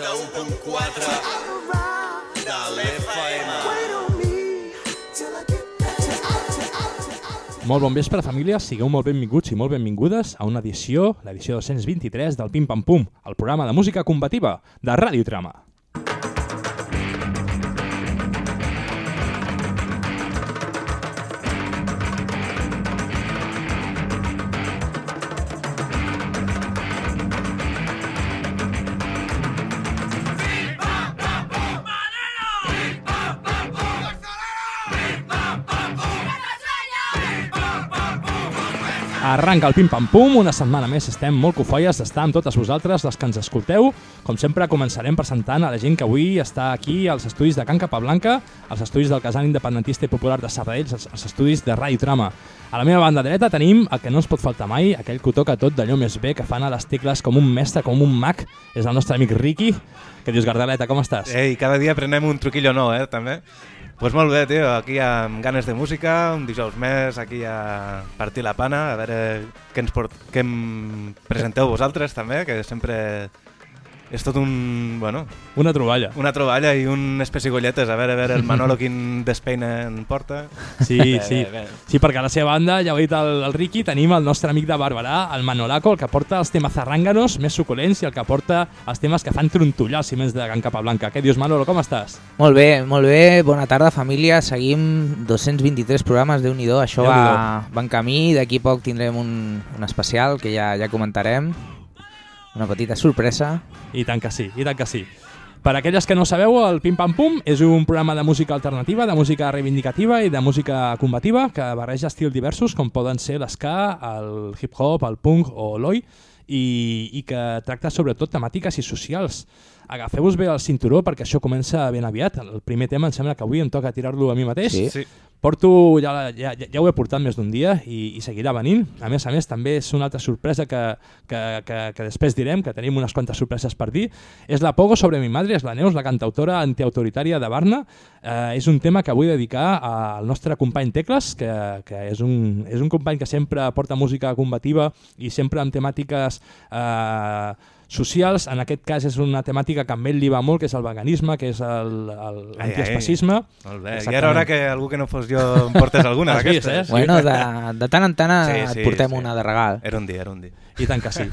91.4 de l'FM. Molt bon vespre, família. Sigueu molt benvinguts i molt benvingudes a una edició, l'edició 223 del Pim Pam Pum, el programa de música combativa de Ràdio Trama. Arranca el Pim Pam Pum, una setmana més estem molt cofolles d'estar amb totes vosaltres, les que ens escolteu. Com sempre, començarem presentant a la gent que avui està aquí als estudis de Can Capablanca, als estudis del Casal Independentista i Popular de Sabadell, als, estudis de Ràdio Trama. A la meva banda dreta tenim el que no ens pot faltar mai, aquell que toca tot d'allò més bé, que fan a les tecles com un mestre, com un mag, és el nostre amic Ricky. Que dius, Gardaleta, com estàs? Ei, cada dia aprenem un truquillo nou, eh, també. Pues molt bé, tio, aquí amb ganes de música, un dijous més, aquí a partir la pana, a veure què ens port... què em presenteu vosaltres també, que sempre és tot un, bueno, Una troballa. una troballa i un especigolletes, a veure, a veure el Manolo quin despeina en porta. Sí, Bé, sí. bé, bé. Sí, perquè a la seva banda, ja ho ha dit el, el Ricky, tenim el nostre amic de Barberà, el Manolaco, el que porta els temes zarrànganos més suculents i el que porta els temes que fan trontollar els ciments de Can Capablanca. Què dius, Manolo, com estàs? Molt bé, molt bé. Bona tarda, família. Seguim 223 programes, déu nhi Això va, va en camí. D'aquí poc tindrem un, un especial que ja, ja comentarem. Una petita sorpresa. I tant que sí, i tant que sí. Per aquelles que no sabeu, el Pim Pam Pum és un programa de música alternativa, de música reivindicativa i de música combativa que barreja estils diversos com poden ser l'esca, el hip-hop, el punk o l'oi i, i que tracta sobretot temàtiques i socials. Agafeu-vos bé el cinturó perquè això comença ben aviat. El primer tema em sembla que avui em toca tirar-lo a mi mateix. Sí. Sí. Porto, ja, ja, ja, ho he portat més d'un dia i, i seguirà venint. A més a més, també és una altra sorpresa que, que, que, que després direm, que tenim unes quantes sorpreses per dir. És la Pogo sobre mi madre, és la Neus, la cantautora antiautoritària de Barna. Eh, és un tema que vull dedicar al nostre company Tecles, que, que és, un, és un company que sempre porta música combativa i sempre amb temàtiques... Eh, socials, en aquest cas és una temàtica que a ell li va molt, que és el veganisme, que és el- el- Ai, l'antiespacisme. Molt bé. I era hora que algú que no fos jo em portés alguna d'aquestes. eh? Bueno, de, de tant en tant Sí, et sí, portem sí. una de regal. Era un dia, era un dia. I tant que sí.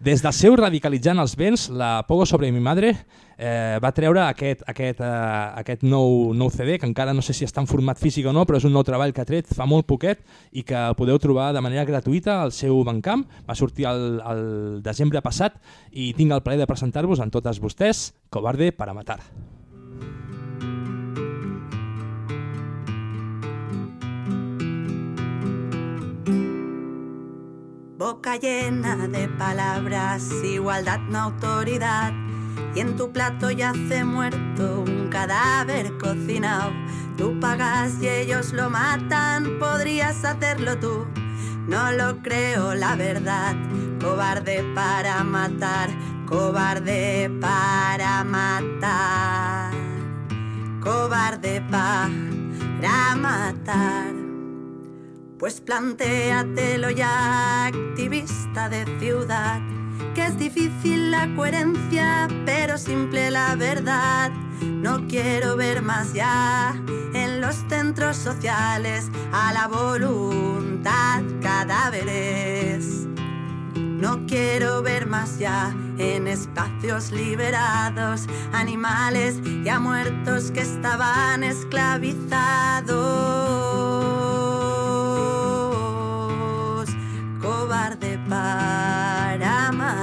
Des del seu Radicalitzant els vents, la Pogo sobre mi madre eh, va treure aquest, aquest, eh, aquest nou, nou CD, que encara no sé si està en format físic o no, però és un nou treball que ha tret fa molt poquet i que podeu trobar de manera gratuïta al seu Bandcamp. Va sortir el, el desembre passat i tinc el plaer de presentar-vos amb totes vostès Cobarde para matar. Boca llena de palabras, igualdad, no autoridad. Y en tu plato yace muerto un cadáver cocinado. Tú pagas y ellos lo matan, podrías hacerlo tú. No lo creo, la verdad. Cobarde para matar, cobarde para matar. Cobarde para matar. Pues plantéatelo ya, activista de ciudad, que es difícil la coherencia, pero simple la verdad. No quiero ver más ya en los centros sociales a la voluntad cadáveres. No quiero ver más ya en espacios liberados animales ya muertos que estaban esclavizados. Cobarde para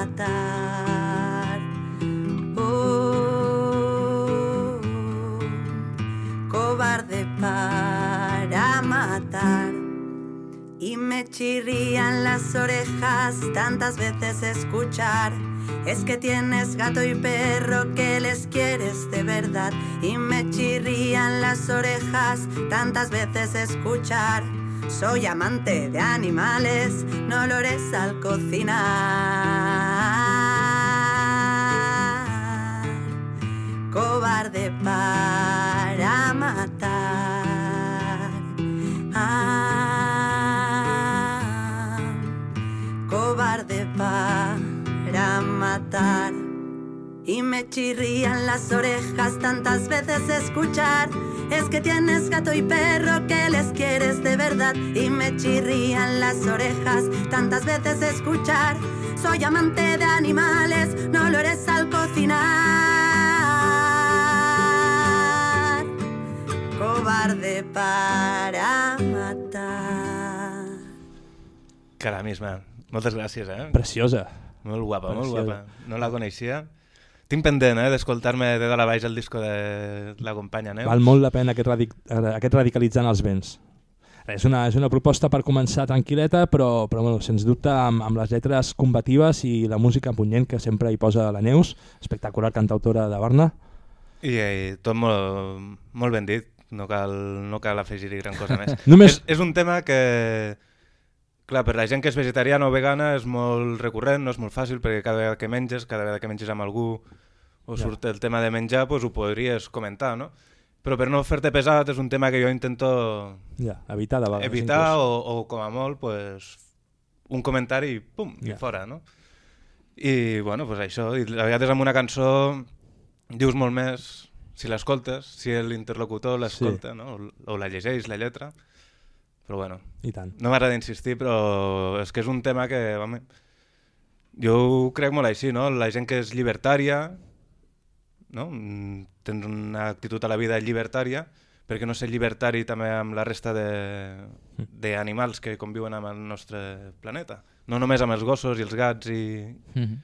matar. Oh, cobarde para matar. Y me chirrían las orejas tantas veces escuchar. Es que tienes gato y perro que les quieres de verdad. Y me chirrían las orejas tantas veces escuchar. Soy amante de animales, no lo eres al cocinar. Cobarde para matar. Ah, cobarde para matar. Y me chirrían las orejas tantas veces escuchar. Es que tienes gato y perro que les quieres de verdad. Y me chirrían las orejas tantas veces escuchar. Soy amante de animales, no lo eres al cocinar. Cobarde para matar. Cara misma. Moltes gràcies, eh? Preciosa. Molt guapa, molt Preciosa. guapa. No la coneixia. Tinc pendent, eh, d'escoltar-me de dalt a baix el disco de la companya Neus. Val molt la pena aquest, radic aquest radicalitzant els vents. És una, és una proposta per començar tranquil·leta, però, però bueno, sens dubte amb, amb les lletres combatives i la música punyent que sempre hi posa la Neus, espectacular cantautora de Barna. I, i tot molt, molt ben dit, no cal, no cal afegir-hi gran cosa més. Només- és, és un tema que, clar, per la gent que és vegetariana o vegana és molt recurrent, no és molt fàcil, perquè cada vegada que menges, cada vegada que menges amb algú o Ja. surt el tema de menjar, doncs ho podries comentar, no? Però per no fer-te pesat és un tema que jo intento Ja, evitar de vegades. evitar inclús. o, o com a molt pues, un comentari i pum, Ja. i fora, no? I bueno, pues això, i a vegades amb una cançó dius molt més si l'escoltes, si l'interlocutor l'escolta, no? O, o la llegeix, la lletra, però bueno, I tant. no m'agrada insistir, però és que és un tema que, home, jo ho crec molt així, no? La gent que és llibertària, no? Mm, Tens una actitud a la vida llibertària, perquè no ser llibertari també amb la resta de- d'animals que conviuen amb el nostre planeta. No només amb els gossos i els gats i... Mhm.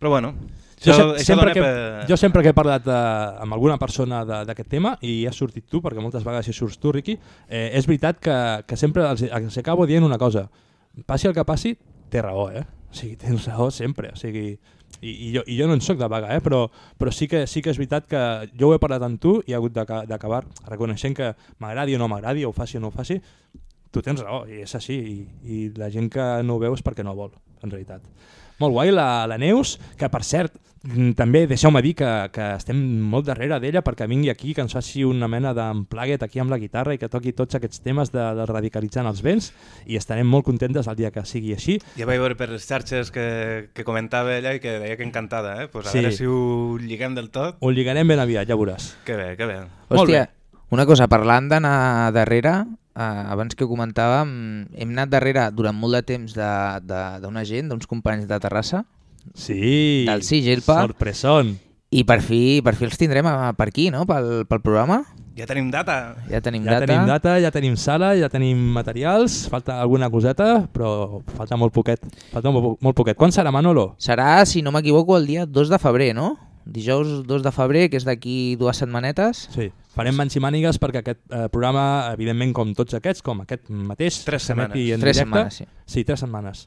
Però bueno, Jo, això, això sempre que, per... jo sempre que he parlat eh, amb alguna persona de- d'aquest tema, i has sortit tu, perquè moltes vegades hi surts tu, Riqui, eh, és veritat que, que sempre els, els acabo dient una cosa. Passi el que passi, té raó, eh? O sigui, tens raó sempre. O sigui, i, i, jo, I jo no en sóc de vaga, eh? però, però sí, que, sí que és veritat que jo ho he parlat amb tu i he hagut d'aca- d'acabar reconeixent que m'agradi o no m'agradi, o ho faci o no ho faci, tu tens raó, i és així, i, i la gent que no ho veu és perquè no vol, en realitat. Molt guai la, la Neus, que per cert, mm, també deixeu-me dir que, que estem molt darrere d'ella perquè vingui aquí, que ens faci una mena d'emplaguet aquí amb la guitarra i que toqui tots aquests temes de, de radicalitzant els vents i estarem molt contentes el dia que sigui així. Ja vaig veure per les xarxes que, que comentava ella i que deia que encantada, eh? Pues a Sí. veure si ho lliguem del tot. Ho lligarem ben aviat, ja veuràs. Que bé, que bé. Hòstia, bé. una cosa, parlant d'anar darrere, eh, abans que ho comentàvem, hem anat darrere durant molt de temps de- de- d'una gent, d'uns companys de Terrassa, Sí, Del sí, Gilpa. sorpresón. i per fi, per fi els tindrem eh, per aquí, no?, pel, pel programa. Ja tenim data. Ja tenim Ja data. tenim data, ja tenim sala, ja tenim materials, falta alguna coseta, però falta molt poquet. Falta molt, molt poquet. Quan serà, Manolo? Serà, si no m'equivoco, el dia 2 de febrer, no? Dijous 2 de febrer, que és d'aquí dues setmanetes. Sí, farem mans i mànigues perquè aquest eh, programa, evidentment, com tots aquests, com aquest mateix, Tres setmanes. En Tres directe. setmanes, sí. Sí, tres setmanes.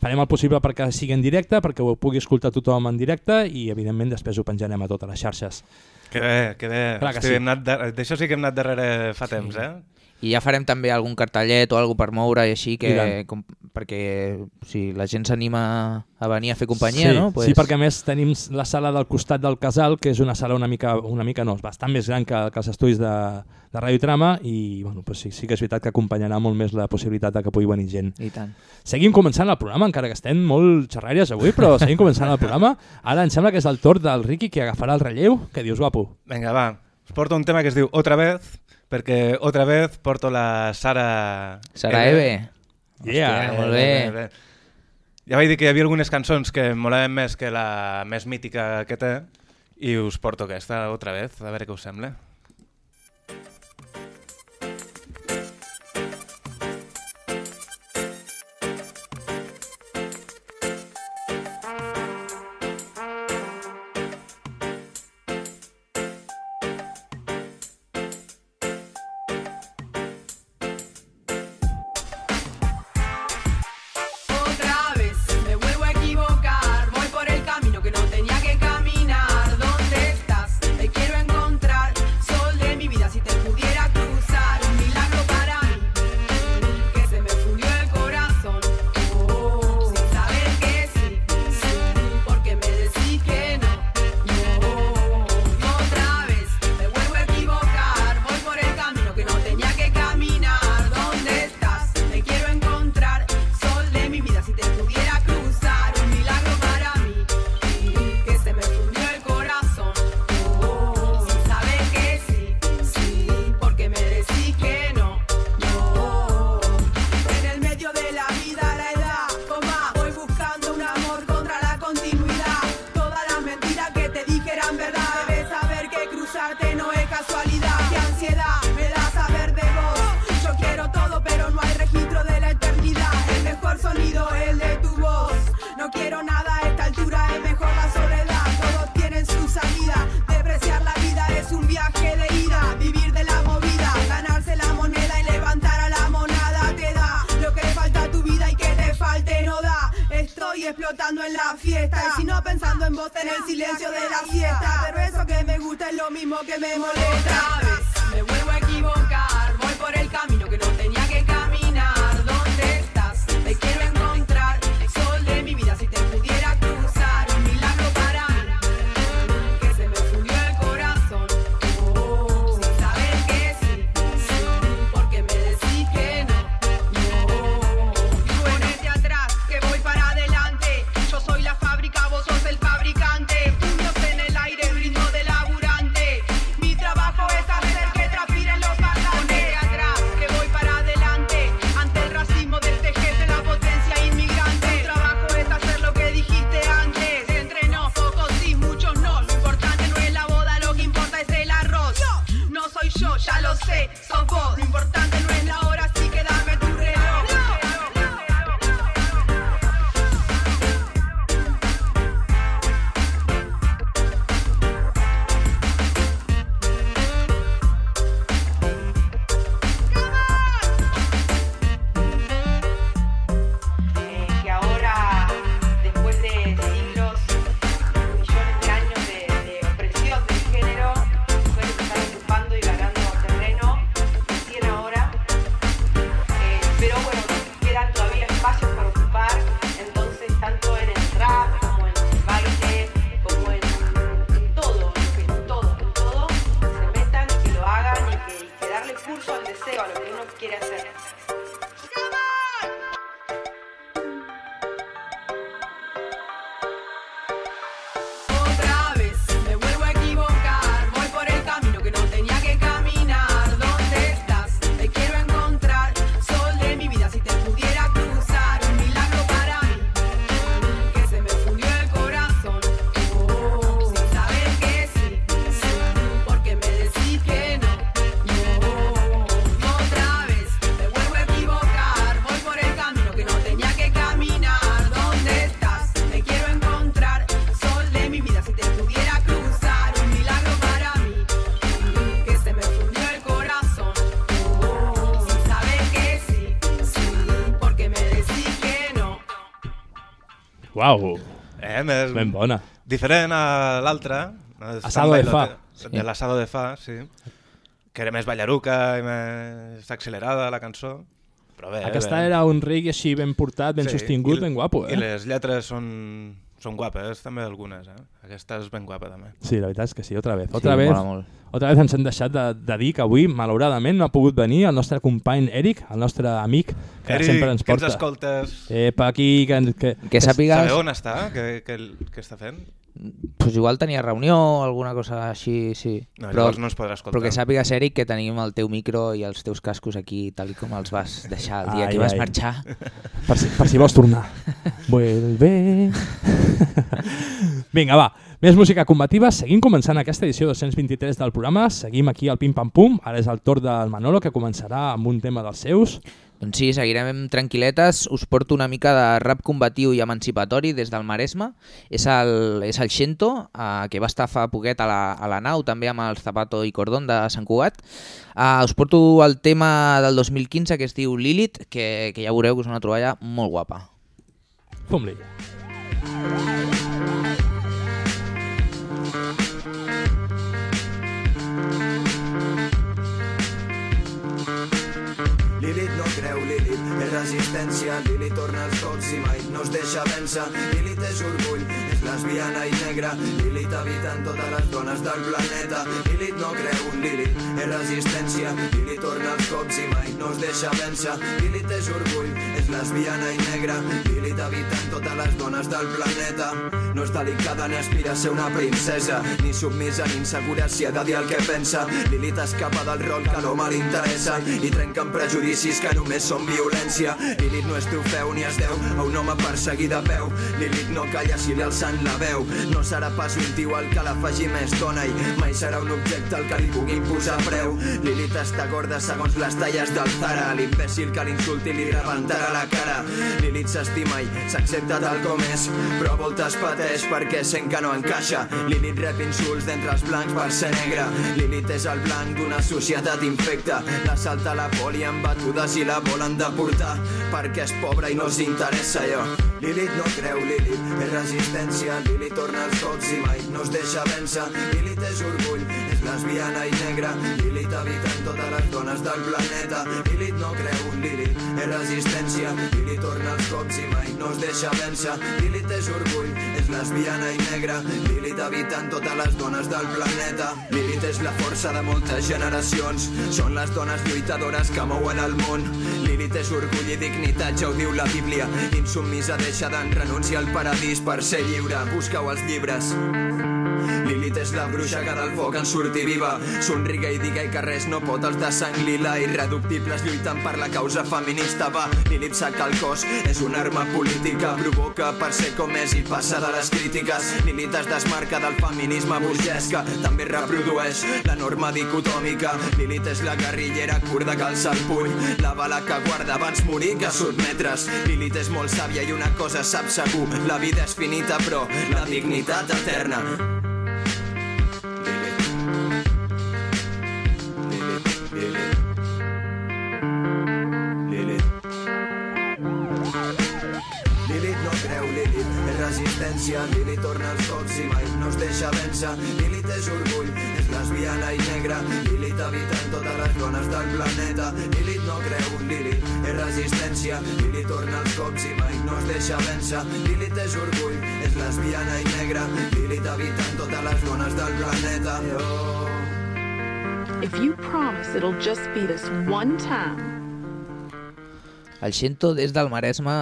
Farem el possible perquè sigui en directe, perquè ho pugui escoltar tothom en directe i, evidentment, després ho penjarem a totes les xarxes. Que bé, que bé. Clar que Hosti, sí. hem anat dar- D'això sí que hem anat darrere fa temps, eh? I ja farem també algun cartellet o alguna per moure i així, I que, tant. com, perquè si la gent s'anima a venir a fer companyia, sí, no? sí, perquè a més tenim la sala del costat del casal, que és una sala una mica, una mica no, bastant més gran que, que els estudis de, de Ràdio Trama i bueno, pues sí, sí que és veritat que acompanyarà molt més la possibilitat de que pugui venir gent. I tant. Seguim començant el programa, encara que estem molt xerràries avui, però seguim començant el programa. Ara em sembla que és el torn del Riqui que agafarà el relleu. Què dius, guapo? Vinga, va. Us porto un tema que es diu Otra vez, perquè otra vez porto la Sara... Serà Eve. Yeah, Hòstia, molt bé. Ja vaig dir que hi havia algunes cançons que em molaven més que la més mítica que té i us porto aquesta otra vez, a veure què us sembla. Uau, Eh, més... ben bona. Diferent a l'altra. eh, Asado de fa. De l'Asado de fa, sí. Que era més ballaruca i més accelerada la cançó. Però bé, Aquesta bé. era un reggae així ben portat, ben Sí, sostingut, i- ben guapo, I eh? les lletres són, són guapes, també algunes. Eh? Aquesta és ben guapa, també. Sí, la veritat és que sí, otra vez. Otra sí, vez, mola molt. otra vez ens hem deixat de, de dir que avui, malauradament, no ha pogut venir el nostre company Eric, el nostre amic, que Eric, sempre ens que ens porta. escoltes... Epa, aquí, que, que, Que sàpigues, Sabeu on està? Què, què, què està fent? Pues igual tenia reunió o alguna cosa així, sí. No, però, no ens podrà escoltar. però que sàpigues, Eric, que tenim el teu micro i els teus cascos aquí, tal i com els vas deixar el dia Ai, que vas ai. marxar. per, si, per si vols tornar. Vuelve. Vinga, va. Més música combativa. Seguim començant aquesta edició 223 del programa. Seguim aquí al Pim Pam Pum. Ara és el torn del Manolo, que començarà amb un tema dels seus. Doncs sí, seguirem tranquil·letes. Us porto una mica de rap combatiu i emancipatori des del Maresme. És el, és el Xento, eh, que va estar fa poquet a la, a la nau, també amb el Zapato i Cordón de Sant Cugat. Eh, us porto el tema del 2015 que es diu Lilith, que, que ja veureu que és una troballa molt guapa. Fum-li. Lilith no resistència. Lilith torna als cops i mai no es deixa vèncer. Lilith és orgull, lesbiana i negra. Lilith habita en totes les dones del planeta. Lilith no creu, Lilith és resistència Lilith torna als cops i mai no es deixa vèncer. Lilith és orgull, és lesbiana i negra. Lilith habita en totes les dones del planeta. No és delicada ni aspira a ser una princesa Ni submisa ni insegura si ha de dir el que pensa. Lilith escapa del rol que l'home li interessa I trenca amb prejudicis que només són violència. Lilith no és trofeu ni es deu a un home perseguit de peu. Lilith no calla si li alçant la veu No serà pas un tio el que la faci més dona I mai serà un objecte al que li pugui imposar preu Lilith està gorda segons les talles del Zara L'imbècil que l'insulti li rebentarà la cara Lilith s'estima i s'accepta tal com és, però a voltes pateix perquè sent que no encaixa. Lilith rep insults d'entre els blancs per ser negre. Lilith és el blanc d'una societat infecta. La salta la poli amb batudes i la volen deportar perquè és pobra i no els interessa allò. Lilith no creu, Lilith és resistència. Lilith torna als cops i mai no es deixa vèncer. Lilith és orgull, lesbiana i negra. Lilith habita en totes les dones del planeta. Lilith no creu, Lilith és resistència. Lilith torna als cops i mai no es deixa vèncer. Lilith és orgull, és lesbiana i negra. Lilith habita en totes les dones del planeta. Lilith és la força de moltes generacions. Són les dones lluitadores que mouen el món. Lilith és orgull i dignitat, ja ho diu la Bíblia. Insubmisa deixa d'en renunciar al paradís per ser lliure. Busqueu els llibres. Lilith és la bruixa que del foc en surti viva. Somriga i diga i que res no pot els de sang lila. Irreductibles lluitant per la causa feminista. Va, Lilith saca el cos, és una arma política. Provoca per ser com és i passa de les crítiques. Lilith es desmarca del feminisme burgès que també reprodueix la norma dicotòmica. Lilith és la guerrillera kurda que alça el puny. La bala que guarda abans morir que sotmetre's. Lilith és molt sàvia i una cosa sap segur. La vida és finita però la dignitat eterna. Resistència. Lilith torna als cops i mai no es deixa vèncer. Lilith és orgull, és lesbiana i negra. Lilith habita en totes les dones del planeta. Lilith no creu, Lilith és resistència. Lilith torna als cops i mai no es deixa vèncer. Lilith és orgull, és lesbiana i negra. Lilith habita en totes les dones del planeta. Oh. If you promise it'll just be this one time, El Xento des del Maresme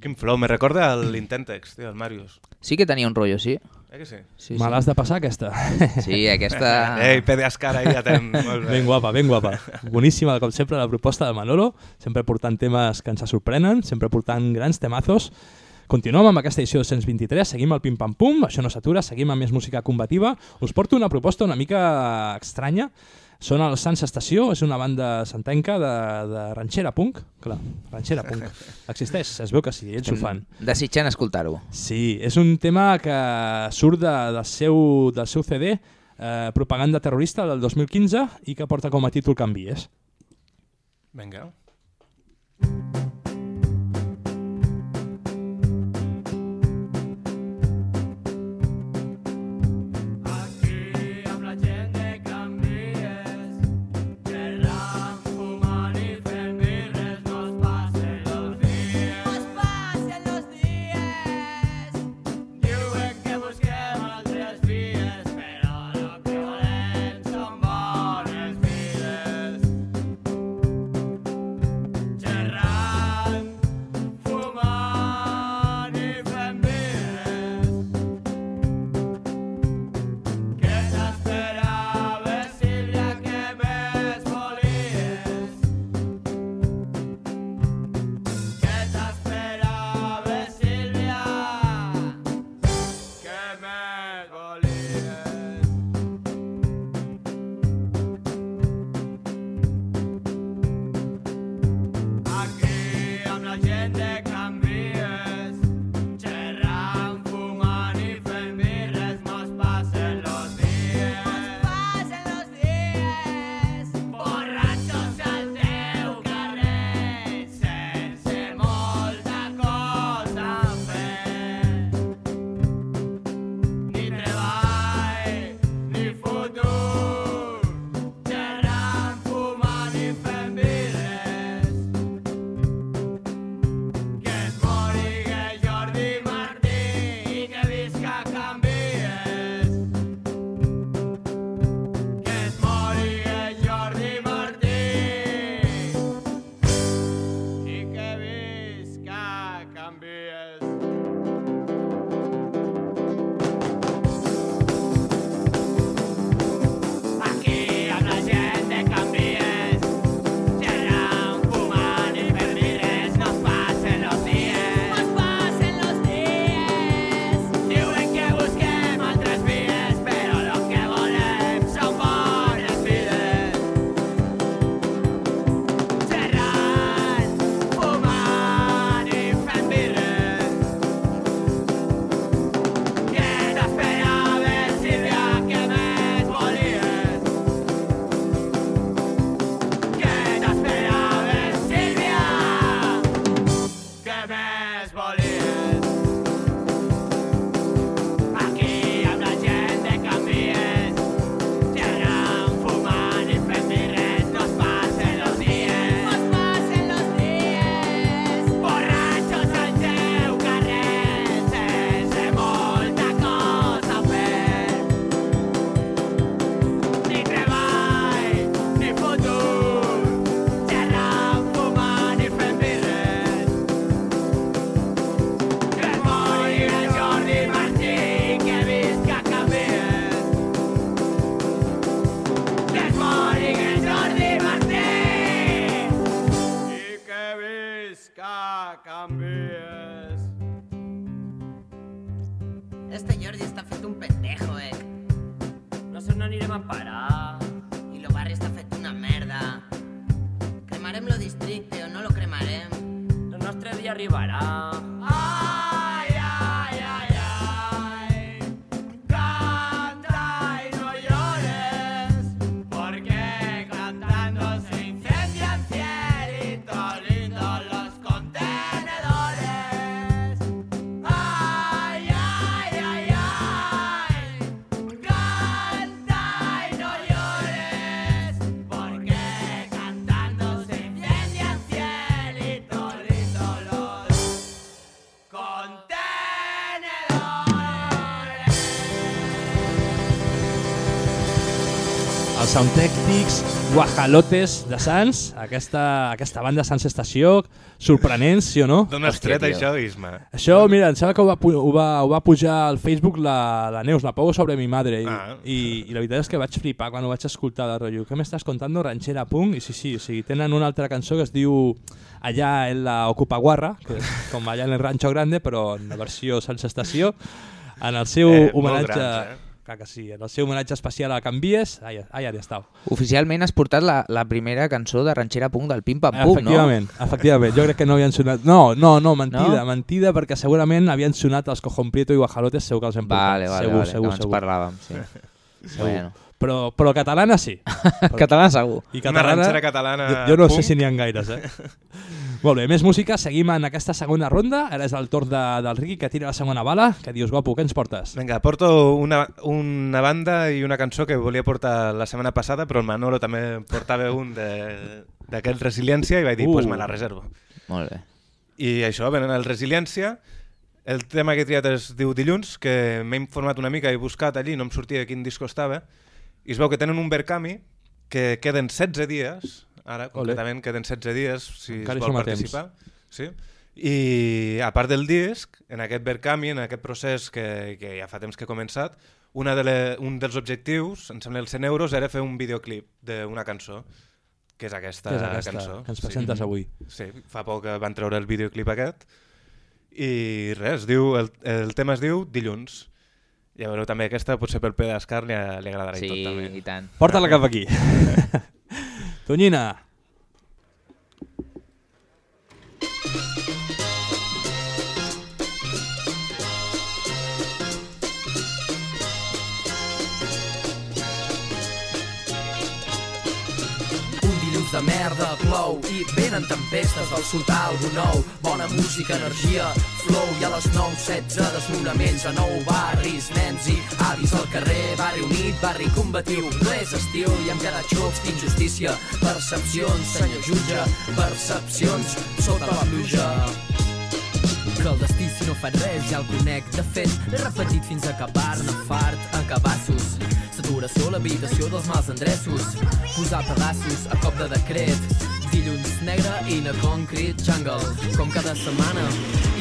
Quin flow, me recorda el Intentex, tio, el Marius. sí que tenia un rotllo, sí. Eh que sí? Sí, Me l'has de passar, aquesta. sí. sí aquesta... Ei, PDS cara, ja bé. Ben guapa, ben guapa. Boníssima, com sempre, la proposta de Manolo, sempre portant temes que ens sorprenen, sempre portant grans temazos. Continuem amb aquesta edició 223, seguim el pim-pam-pum, això no s'atura, seguim amb més música combativa. Us porto una proposta una mica estranya. Són els Sants Estació, és una banda santenca de, de ranxera punk. Clar, ranxera punk. Existeix, es veu que sí, ells ho fan. Desitjant escoltar-ho. Sí, és un tema que surt de, del, seu, del seu CD, eh, Propaganda Terrorista, del 2015, i que porta com a títol Canvies. Vinga. Aquí Els Soundtècnics Guajalotes de Sants, aquesta, aquesta banda Sants Estació, sorprenents, sí o no? D'on has tret això, Isma? Això, mira, em sembla que ho va, pu- ho va, ho va pujar al Facebook la, la Neus, la Pau sobre mi madre, i, Ah. i, i la veritat és que vaig flipar quan ho vaig escoltar de rotllo. Què m'estàs contando? Ranchera Punk? I sí, sí, o sigui, tenen una altra cançó que es diu Allà en la Ocupaguarra, que és com allà en el Rancho Grande, però en la versió Sants Estació, en el seu Eh, homenatge... grans, eh? Clar que sí, en el seu homenatge especial a Canvies, allà, allà hi estàu. Oficialment has portat la, la primera cançó de ranxera punk del Pim Pam Pum, no? efectivament, efectivament. Jo crec que no havien sonat... No, no, no, mentida, No? mentida, perquè segurament havien sonat els Cojon Prieto i Guajalotes, segur que els hem portat. Vale, vale, segur, vale, segur, segur. parlàvem, sí. bueno. Però, però catalana sí. Català segur. I Una catalana, ranxera catalana jo, jo no sé punk. si n'hi ha gaires, eh? Molt bé, més música, seguim en aquesta segona ronda. Ara és el torn de, del Riqui que tira la segona bala. Que dius, guapo, què ens portes? Vinga, porto una, una banda i una cançó que volia portar la setmana passada, però el Manolo també portava un de- d'aquest Resiliència i vaig dir, Uh. uh. pues me la reservo. Molt bé. I això, venen el Resiliència, el tema que he triat es diu Dilluns, que m'he informat una mica, he buscat allí, no em sortia quin disco estava, i es veu que tenen un Verkami que queden 16 dies, ara concretament queden 16 dies si Encara es vol participar. Sí? I a part del disc, en aquest Verkami, en aquest procés que, que ja fa temps que he començat, una de le, un dels objectius, em sembla els 100 euros, era fer un videoclip d'una cançó, que és aquesta, Què és aquesta cançó. que ens presentes avui? Sí, fa poc que van treure el videoclip aquest i res, diu, el, el tema es diu Dilluns. Ja veureu també aquesta, potser pel Pedascar li, li agradarà Sí, i tot també. i tant. Porta-la cap aquí. Tonyina. Un dilluns de merda plou i venen tempestes del sultà algú nou. Bona música, energia, flow i a les 9, 16 desnonaments a nou barris, nens i avis al carrer, barri unit, barri combatiu. No és estiu i amb cada xocs d'injustícia, percepcions, senyor jutge, percepcions sota la pluja. Que el destí si no fa res ja el conec. De fet, l'he repetit fins a acabar-ne fart a cabassos Saturació l'habitació dels mals endreços. Posar pedaços a cop de decret. Dilluns negre in a concrete jungle. Com cada setmana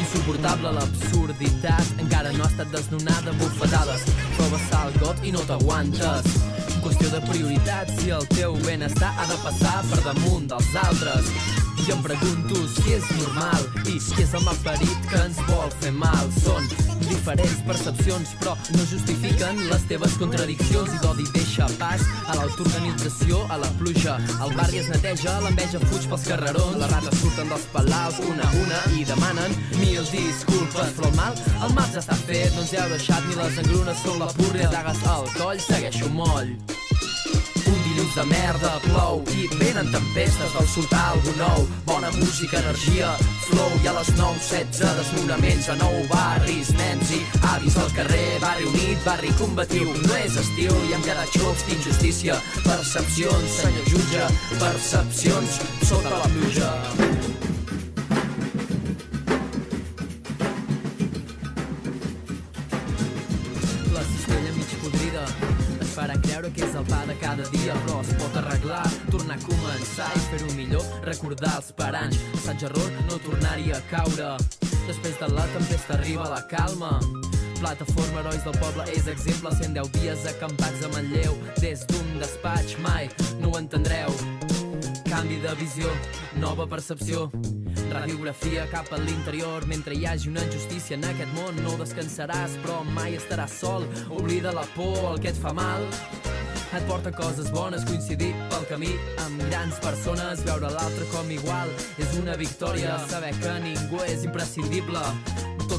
Insuportable l'absurditat. Encara no ha estat desnonada bufetades. Proves el got i no t'aguantes. Qüestió de prioritats si el teu benestar ha de passar per damunt dels altres i em pregunto si és normal i qui és el malparit que ens vol fer mal. Són diferents percepcions, però no justifiquen les teves contradiccions i d'odi deixa pas a l'autoorganització, a la pluja. El barri es neteja, l'enveja fuig pels carrerons, les rates surten dels palaus una a una i demanen mil disculpes, però el mal, el mal ja està fet, no ens heu deixat ni les engrunes sobre la púrria dagues al coll, segueixo moll. Un dilluns de merda plou i venen tempestes del sultà algú nou. Bona música, energia, flow i a les 9, 16 desnonaments a nou barris, nens i avis al carrer, barri unit, barri combatiu. No és estiu i amb cada xocs d'injustícia. Percepcions, senyor jutge, percepcions sota la pluja. Farà creure que és el pa de cada dia, però es pot arreglar, tornar a començar i fer-ho millor, recordar els paranys, assaig-error, no tornar-hi a caure. Després de la tempesta arriba la calma. Plataforma Herois del Poble és exemple 110 dies acampats a Manlleu. Des d'un despatx mai no ho entendreu. Canvi de visió, nova percepció. Radiografia cap a l'interior mentre hi hagi una injustícia en aquest món no descansaràs però mai estaràs sol. Oblida la por, el que et fa mal. Et porta coses bones, coincidir pel camí amb grans persones, veure l'altre com igual és una victòria, saber que ningú és imprescindible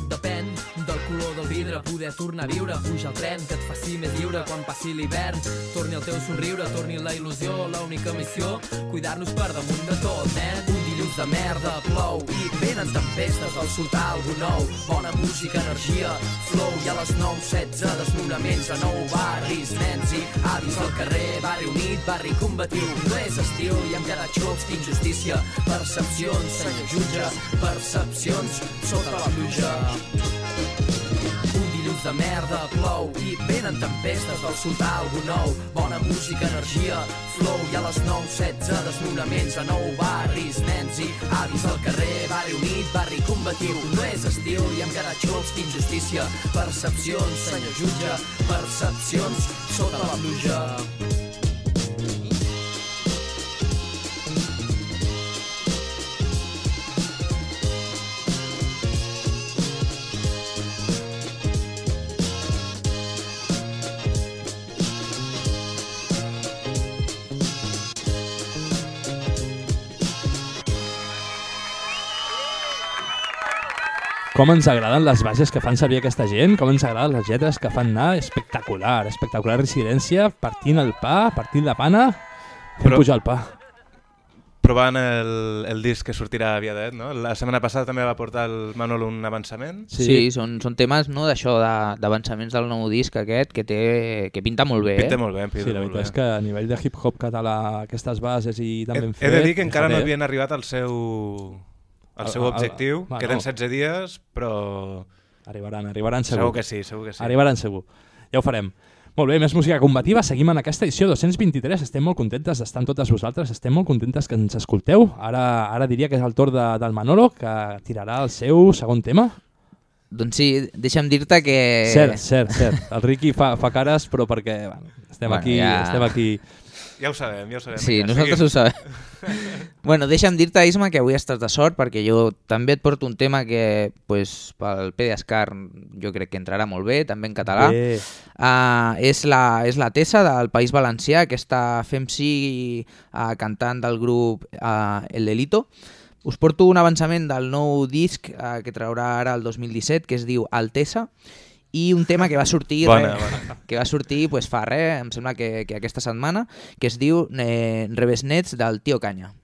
depèn del color del vidre poder tornar a viure, puja al tren que et faci més lliure quan passi l'hivern. Torni el teu somriure, torni la il·lusió l'única missió, cuidar-nos per damunt de tot, nen un dilluns de merda plou i venen tempestes al soltar algú nou, bona música, energia flow i a les 9, 16 desnonaments a nou barris, nens i avis al carrer, barri unit, barri combatiu. No és estiu i hem quedat xocs d'injustícia percepcions, senyor jutge percepcions sota la pluja dilluns de merda plou i venen tempestes del soltar algú nou. Bona música, energia, flow i a les 9, 16 desnonaments a nou barris, nens i avis al carrer. Barri unit, barri combatiu no és estiu i hem quedat xocs d'injustícia percepcions, senyor jutge percepcions sota la pluja Com ens agraden les bases que fan servir aquesta gent, com ens agraden les lletres que fan anar, espectacular, espectacular residència, partint el pa, partint la pana, fent Però- pujar el pa. Provant el, el disc que sortirà aviadet, no? La setmana passada també va portar el Manol un avançament. Sí, sí són, són temes no, d'això, de- d'avançaments del nou disc aquest, que, té, que pinta molt bé. Pinta eh? molt bé, pinta Sí, la veritat és que a nivell de hip-hop català aquestes bases i tan He, ben he fet... de dir que encara no havien arribat al seu, al Al- seu objectiu. bueno. Queden 16 dies, però Arribaran, arribaran segur. segur que sí, segur que sí. Arribaran segur. Ja ho farem. Molt bé, més música combativa. Seguim en aquesta edició 223. Estem molt contentes d'estar amb totes vosaltres. Estem molt contentes que ens escolteu. Ara, ara diria que és el torn de, del Manolo, que tirarà el seu segon tema. Doncs sí, deixa'm dir-te que... Cert, cert, cert. El Riqui fa, fa cares, però perquè bueno, estem, Bueno, aquí, ja- estem aquí... Ja ho sabem, ja ho sabem. Sí, Vinga, nosaltres seguim. ho sabem. bueno, deixa'm dir-te, Isma, que avui estàs de sort perquè jo també et porto un tema que pues, pel PDSCAR jo crec que entrarà molt bé, també en català. Bé. Uh, és, la, és la Tessa del País Valencià, aquesta femsi uh, cantant del grup uh, El Delito. Us porto un avançament del nou disc uh, que traurà ara el 2017, que es diu Altesa, i un tema que va sortir Bona, re, bona. que va sortir pues, fa res, em sembla que, que aquesta setmana, que es diu eh, Revesnets del Tio Canya.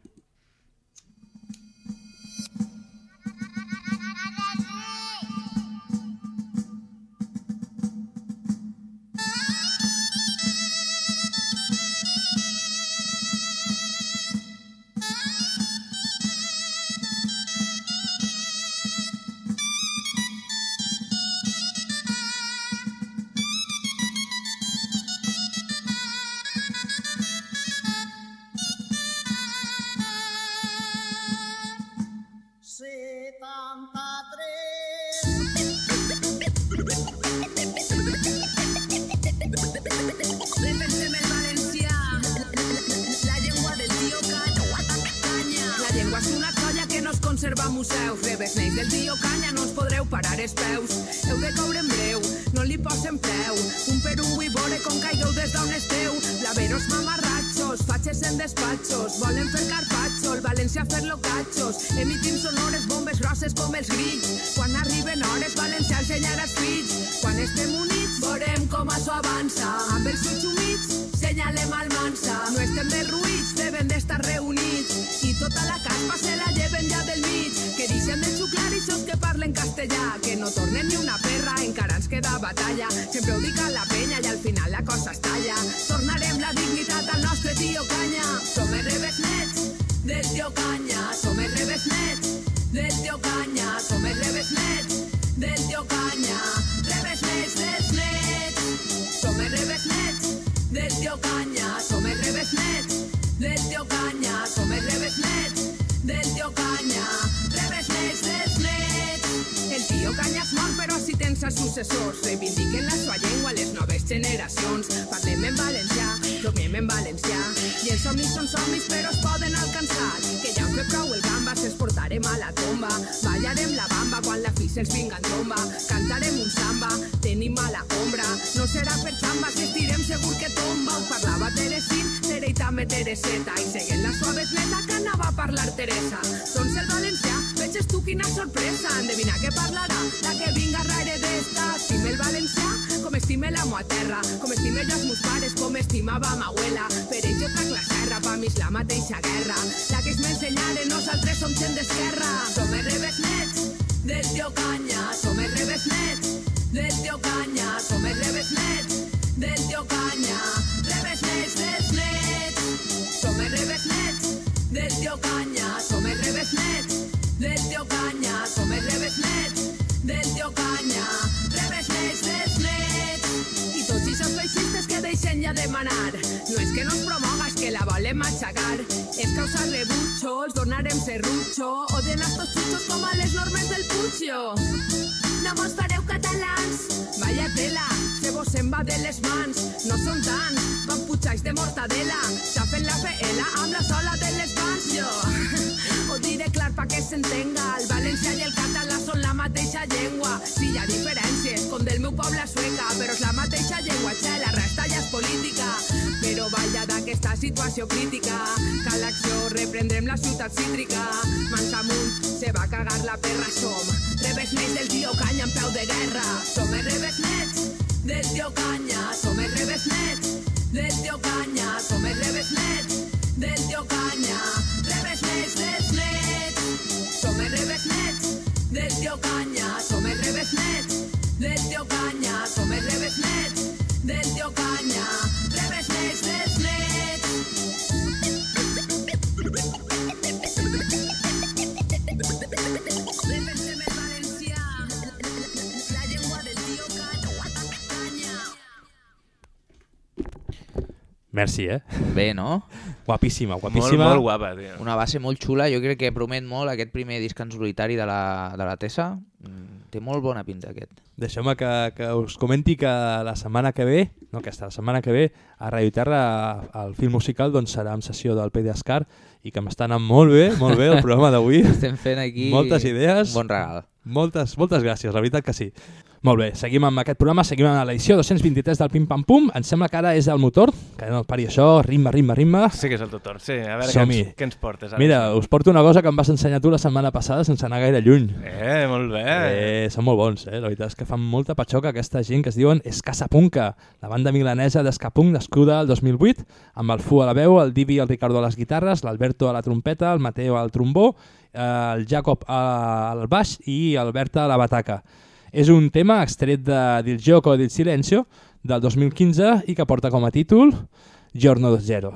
Neix del tio Canya, no us podreu parar els peus. Heu de coure en breu, no li posen preu. Un per un vull veure com caigueu des d'on esteu. Blaveros mamarratxos, fatxes en despatxos. Volen fer carpatxo, el València fer-lo catxos. Emitim sonores, bombes grosses com els grills. Quan arriben hores, València ensenyarà els fills. Quan estem units, veurem com això avança. Amb els ulls humits, senyalem al mansa. No estem derruïts, devem d'estar reunits. I tota la caspa se la lleven ja del mig. Que deixen de xuclar ixos que parlen castellà. Que no tornen ni una perra, encara ens queda batalla. Sempre ho dic a la penya i al final la cosa es talla. Tornarem la dignitat al nostre tio Canya. Som els rebes nets del tio Canya. Som els rebes nets del tio Canya. Som els rebes nets del tio Canya. Els successors. Reivindiquen la sua llengua les noves generacions. Parlem en valencià, dormim en valencià. I els somnis són somnis però es poden alcançar. Que ja hem fet prou el gambes, els portarem a la tomba. Ballarem la bamba quan la fi se'ls vinga en tomba. Cantarem un samba, tenim a la ombra. No serà per xamba, si estirem segur que tomba. Ho parlava Teresín, Tere i també Tereseta. I seguint la suaves neta que anava a parlar Teresa. Doncs el valencià, veges tu quina sorpresa. Endevina què parlarà la que vinga rere d'esta. Estime el valencià com estime la meua terra, com estime jo els meus pares, com estimava ma abuela. Per ells jo trac la serra, pa mi la mateixa guerra. La que es m'ensenyaren, nosaltres som gent d'esquerra. Som els rebes nets del tio Canya, som els rebes nets del tio Canya, som els rebes nets del tio Canya. Feixistes que deixen ja de manar. No és que no es promoga, és que la volem aixecar. És causa rebutxo, els donarem serrutxo. Odien a estos xuchos com a les normes del Puigio. No mos fareu catalans. Vaya tela, se vos se'n va de les mans. No són tants, van putxais de mortadela. Xafen la feela amb la sola de les mans, jo. Ho diré clar pa que s'entenga. El valencià i el català són la mateixa llengua. Sí, hi ha diferències, com del meu poble sueca, però és la mateixa llengua, xe, la resta ja és política. Però balla d'aquesta situació crítica, cal acció, reprendrem la ciutat cítrica. Mans amunt, se va cagar la perra, som rebes nets del tio Canya en peu de guerra. Som els rebes nets del tio Canya, Merci, eh? Bé, no? Guapíssima, Molt, guapíssima. molt guapa, tio. Una base molt xula, jo crec que promet molt aquest primer disc en solitari de la, de la Tessa. Mm, Té molt bona pinta aquest. Deixeu-me que, que us comenti que la setmana que ve, no aquesta, la setmana que ve, a Radio Terra el film musical doncs, serà en sessió del Pere Escar i que m'està anant molt bé, molt bé el programa d'avui. Estem fent aquí Moltes idees. un bon regal. Moltes, moltes gràcies, la veritat que sí. Molt bé, seguim amb aquest programa, seguim amb l'edició 223 del Pim Pam Pum. Em sembla que ara és el motor, que no pari això, ritme, ritme, ritme. Sí que és el tutor, sí. A veure què ens, què ens portes ara. Mira, us porto una cosa que em vas ensenyar tu la setmana passada sense anar gaire lluny. Eh, molt bé. Eh, són molt bons, eh? La veritat és que fan molta patxoca aquesta gent que es diuen Escassa Punca, la banda milanesa d'Escapunk nascuda el 2008, amb el Fu a la veu, el Divi i el Ricardo a les guitarres, l'Alberto a la trompeta, el Mateo al trombó, eh, el Jacob a- al baix i el Berta a la bataca. És un tema extret de Dil Gioco del Silencio del 2015 i que porta com a títol Giorno Zero.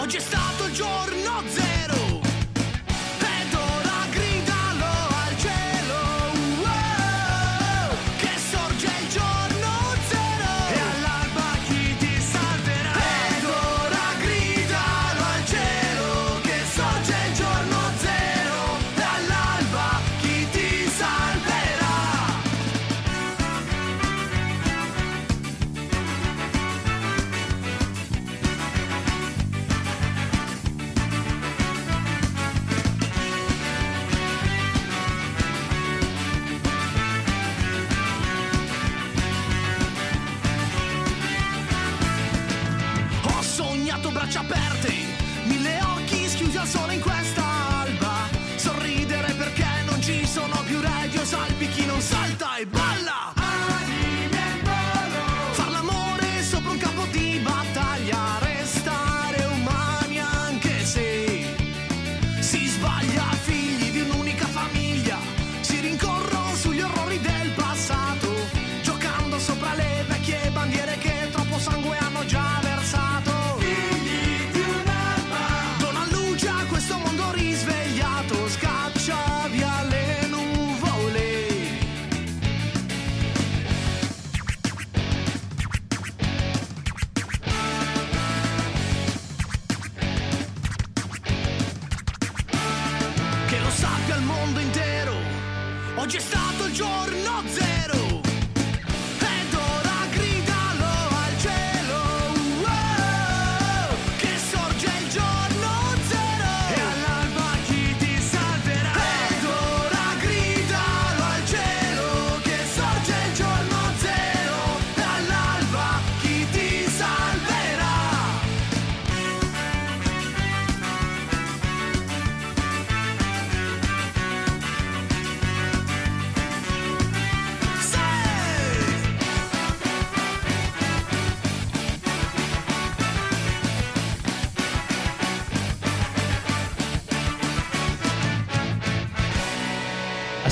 Oggi è stato il giorno zero.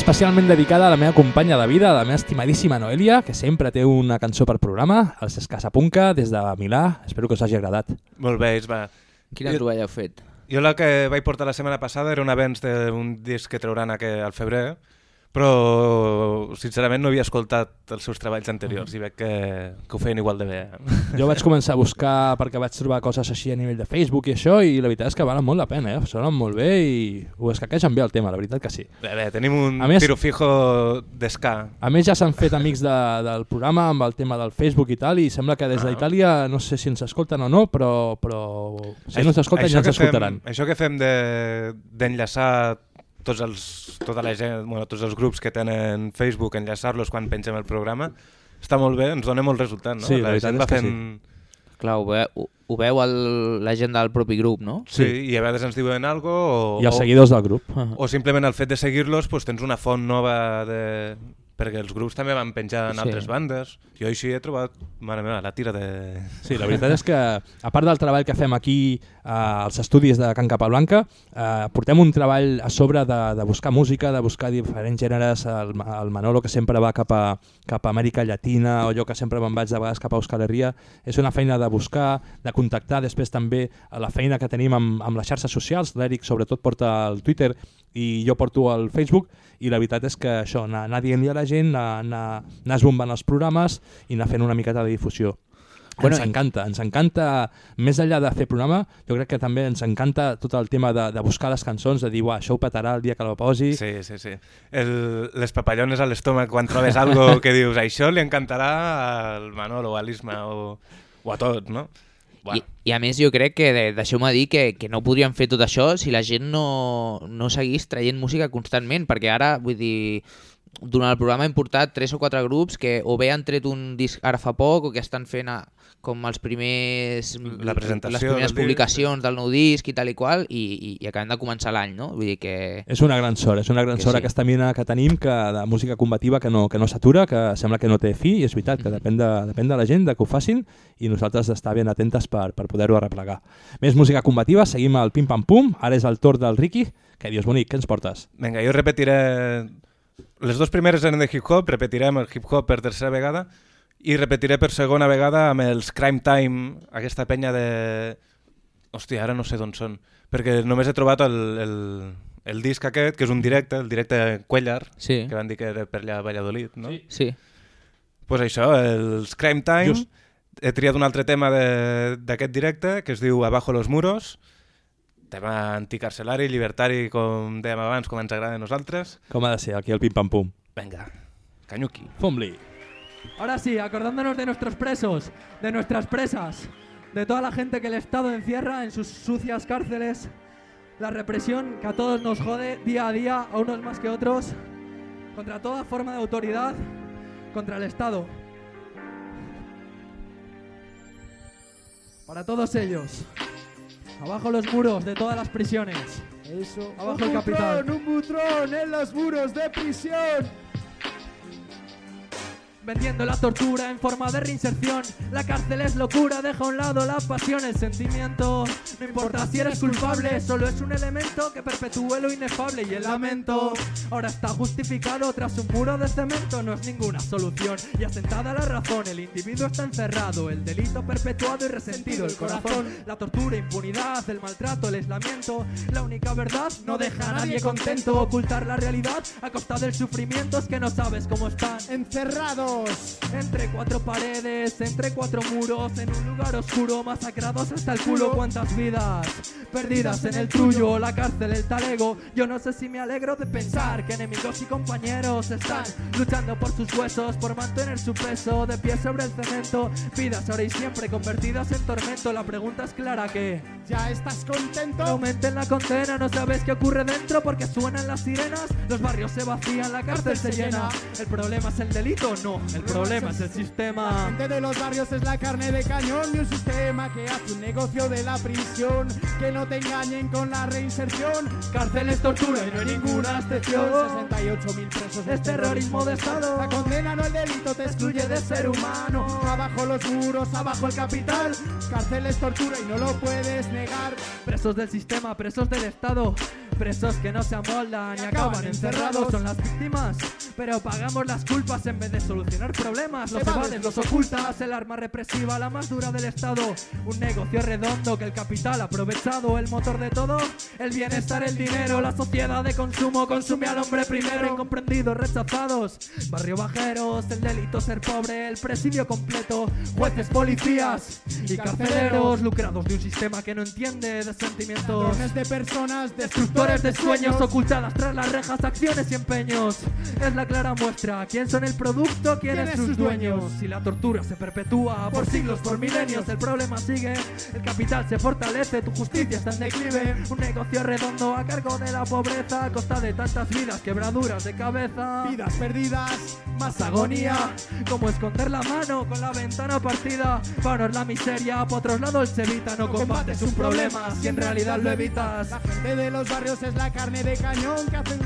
Especialment dedicada a la meva companya de vida, la meva estimadíssima Noelia, que sempre té una cançó per programa, els Escassa Punca, des de Milà. Espero que us hagi agradat. Molt bé, va. Quina Jo- troballa heu fet? Jo la que vaig portar la setmana passada era un avenç d'un disc que trauran aqu- al febrer, però sincerament no havia escoltat els seus treballs anteriors i veig que, que ho feien igual de bé. eh? Jo vaig començar a buscar perquè vaig trobar coses així a nivell de Facebook i això, i la veritat és que valen molt la pena, eh? sonen molt bé i ho escaquegen bé el tema, la veritat que sí. Bé, bé, tenim un A més- tiro fijo d'esca. A més ja s'han fet amics de, del programa amb el tema del Facebook i tal, i sembla que des Ah. d'Itàlia no sé si ens escolten o no, però, però si no ens escolten Això ja ens que fem- escoltaran. Això que fem de- d'enllaçar tots els, tota la gent, bueno, tots els grups que tenen Facebook, enllaçar-los quan pengem el programa, està molt bé, ens dona molt resultat, no? Sí, la veritat gent és va que fent... Clar, ho veu, ho, ho veu el, la gent del propi grup, no? Sí, i a vegades ens diuen algo o, I els seguidors del grup. o simplement el fet de seguir-los pues, tens una font nova de... perquè els grups també van penjar en Sí. altres bandes. Jo així he trobat, mare meva, la tira de... Sí, la veritat és que, a part del treball que fem aquí eh, als estudis de Can Capablanca, eh, portem un treball a sobre de, de buscar música, de buscar diferents gèneres, el, el Manolo que sempre va cap a, cap a Amèrica Llatina, o jo que sempre me'n vaig de vegades cap a Euskal Herria, és una feina de buscar, de contactar, després també la feina que tenim amb, amb les xarxes socials, l'Eric sobretot porta el Twitter i jo porto el Facebook, i la veritat és que això, anar, anar dient-li a la gent, anar, anar, anar esbombant els programes i anar fent una miqueta de difusió. Bueno, ens encanta, ens encanta, més enllà de fer programa, jo crec que també ens encanta tot el tema de, de buscar les cançons, de dir, uah, això ho petarà el dia que la posi. Sí, sí, sí. El, les papallones a l'estómac quan trobes algo que dius això li encantarà al Manolo o a l'Isma o, o a tots, no? I, I a més jo crec que, de- deixeu-me dir, que, que no podríem fer tot això si la gent no, no seguís traient música constantment, perquè ara, vull dir, durant el programa hem portat tres o quatre grups que o bé han tret un disc ara fa poc o que estan fent a, com els primers La presentació les primeres publicacions del nou disc i tal i qual i, i, i acabem de començar l'any, no? Vull dir que... És una gran sort, és una gran Que sort sí. aquesta mina que tenim que de música combativa que no, que no s'atura, que sembla que no té fi, i és veritat, que depèn de, depèn de la gent de que ho facin i nosaltres d'estar ben atentes per, per poder-ho arreplegar. Més música combativa, seguim al Pim Pam Pum, ara és el torn del Ricky, que dius bonic, què ens portes? Vinga, jo repetiré... Les dues primeres eren de hip-hop, repetirem el hip-hop per tercera vegada i repetiré per segona vegada amb els Crime Time, aquesta penya de... Hòstia, ara no sé d'on són, perquè només he trobat el, el, el disc aquest, que és un directe, el directe Cuellar, Sí. que van dir que era per allà a Valladolid, no? Sí. Sí. pues això, els Crime Time, Just. he triat un altre tema de- d'aquest directe que es diu Abajo los muros, tema anticarcelari, llibertari, com dèiem abans, com ens agrada a nosaltres. Com ha de ser aquí el Pim Pam Pum? Venga, canyuqui. Fom-li! Ahora sí, acordándonos de nuestros presos, de nuestras presas, de toda la gente que el Estado encierra en sus sucias cárceles, la represión que a todos nos jode día a día, a unos más que otros, contra toda forma de autoridad, contra el Estado. Para todos ellos, abajo los muros de todas las prisiones. Eso. Abajo un el capital. butrón, un butrón en los muros de prisión. Vendiendo la tortura en forma de reinserción. La cárcel es locura, deja a un lado la pasión, el sentimiento. No importa si eres culpable, solo es un elemento que perpetúe lo inefable y el lamento. Ahora está justificado tras un muro de cemento, no es ninguna solución. Y asentada la razón, el individuo está encerrado, el delito perpetuado y resentido el corazón. La tortura, impunidad, el maltrato, el aislamiento. La única verdad no deja a nadie contento. Ocultar la realidad a costa del sufrimiento es que no sabes cómo están. Encerrados Entre cuatro paredes, entre cuatro muros, en un lugar oscuro, masacrados hasta el culo. ¿Cuántas vidas perdidas en el tuyo? La cárcel, el talego. Yo no sé si me alegro de pensar que enemigos y compañeros están luchando por sus huesos, por mantener su peso de pie sobre el cemento. Vidas ahora y siempre convertidas en tormento. La pregunta es clara que ¿Ya estás contento? aumenten la condena, no sabes qué ocurre dentro porque suenan las sirenas, los barrios se vacían, la cárcel se llena. ¿El problema es el delito? No, el problema es el La sistema. gente de los barrios es la carne de cañón y un sistema que hace un negocio de la prisión. Que no te engañen con la reinserción. Cárcel es tortura y no hay ninguna excepción. 68 mil presos. Es terrorismo de Estado. La condena no el delito te excluye de ser humano. Abajo los muros, abajo el capital. Cárcel es tortura y no lo puedes negar. Presos del sistema, presos del Estado. Presos que no se amoldan y acaban encerrados. Son las víctimas, pero pagamos las culpas en vez de solucionar problemas. Los evaden, los ocultas, el arma represiva, la más dura del Estado. Un negocio redondo que el capital ha aprovechado. El motor de todo, el bienestar, el dinero. La sociedad de consumo consume al hombre primero. Incomprendidos, rechazados. Barrio bajeros, el delito ser pobre, el presidio completo. Jueces, policías y carceleros. Lucrados de un sistema que no entiende de sentimientos. Ladrones de personas, Destructores de sueños ocultadas tras las rejas, acciones y empeños. Es la clara muestra. ¿Quién son el producto? ¿Quién, es sus dueños? Si la tortura se perpetúa por siglos, por milenios, el problema sigue. El capital se fortalece, tu justicia está en declive. Un negocio redondo a cargo de la pobreza, a costa de tantas vidas, quebraduras de cabeza. Vidas perdidas, Más agonía, como esconder la mano con la ventana partida. Para unos la miseria, para otros lados se evita. No combates un problema si en realidad lo evitas. La gente de los barrios es la carne de cañón que hacen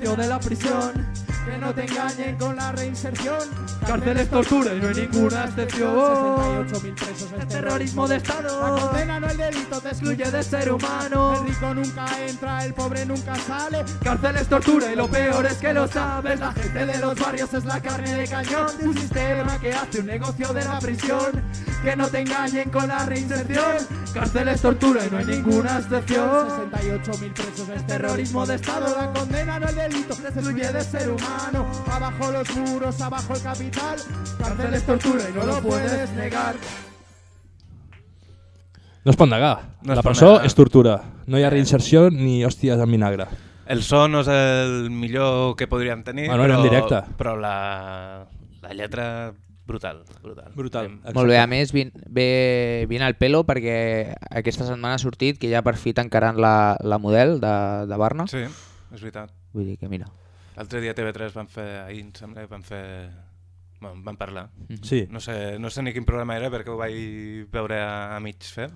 de la prisión, que no te engañen con la reinserción. Cárcel es tortura y no hay ninguna excepción. 68 mil presos es terrorismo de Estado. La condena no el delito te excluye de ser humano. El rico nunca entra, el pobre nunca sale. Cárcel es tortura y lo peor es que lo sabes. La gente de los barrios es la carne de cañón de un sistema que hace un negocio de la prisión. Que no te engañen con la reinserción. Cárcel es tortura y no hay ninguna excepción. 68 mil presos es Terrorismo de Estado. La condena no el delito te excluye de ser humano. Abajo los muros, abajo el capital. Cárcel es tortura y no lo puedes negar. No es pot negar. No es la presó negar. és tortura. No hi ha reinserció ni hòsties amb vinagre. El so no és el millor que podríem tenir, Bueno, era però, en directe. però la, la lletra brutal. Brutal. Brutal. Molt bé, a més, vin, ve, vine al pelo perquè aquesta setmana ha sortit que ja per fi tancaran la, la model de, de Barna. Sí, és veritat. Vull dir que mira. L'altre dia TV3 van fer, ahir em sembla, van fer... Bueno, van parlar. Sí. No sé, no sé ni quin programa era perquè ho vaig veure a, a mig fer.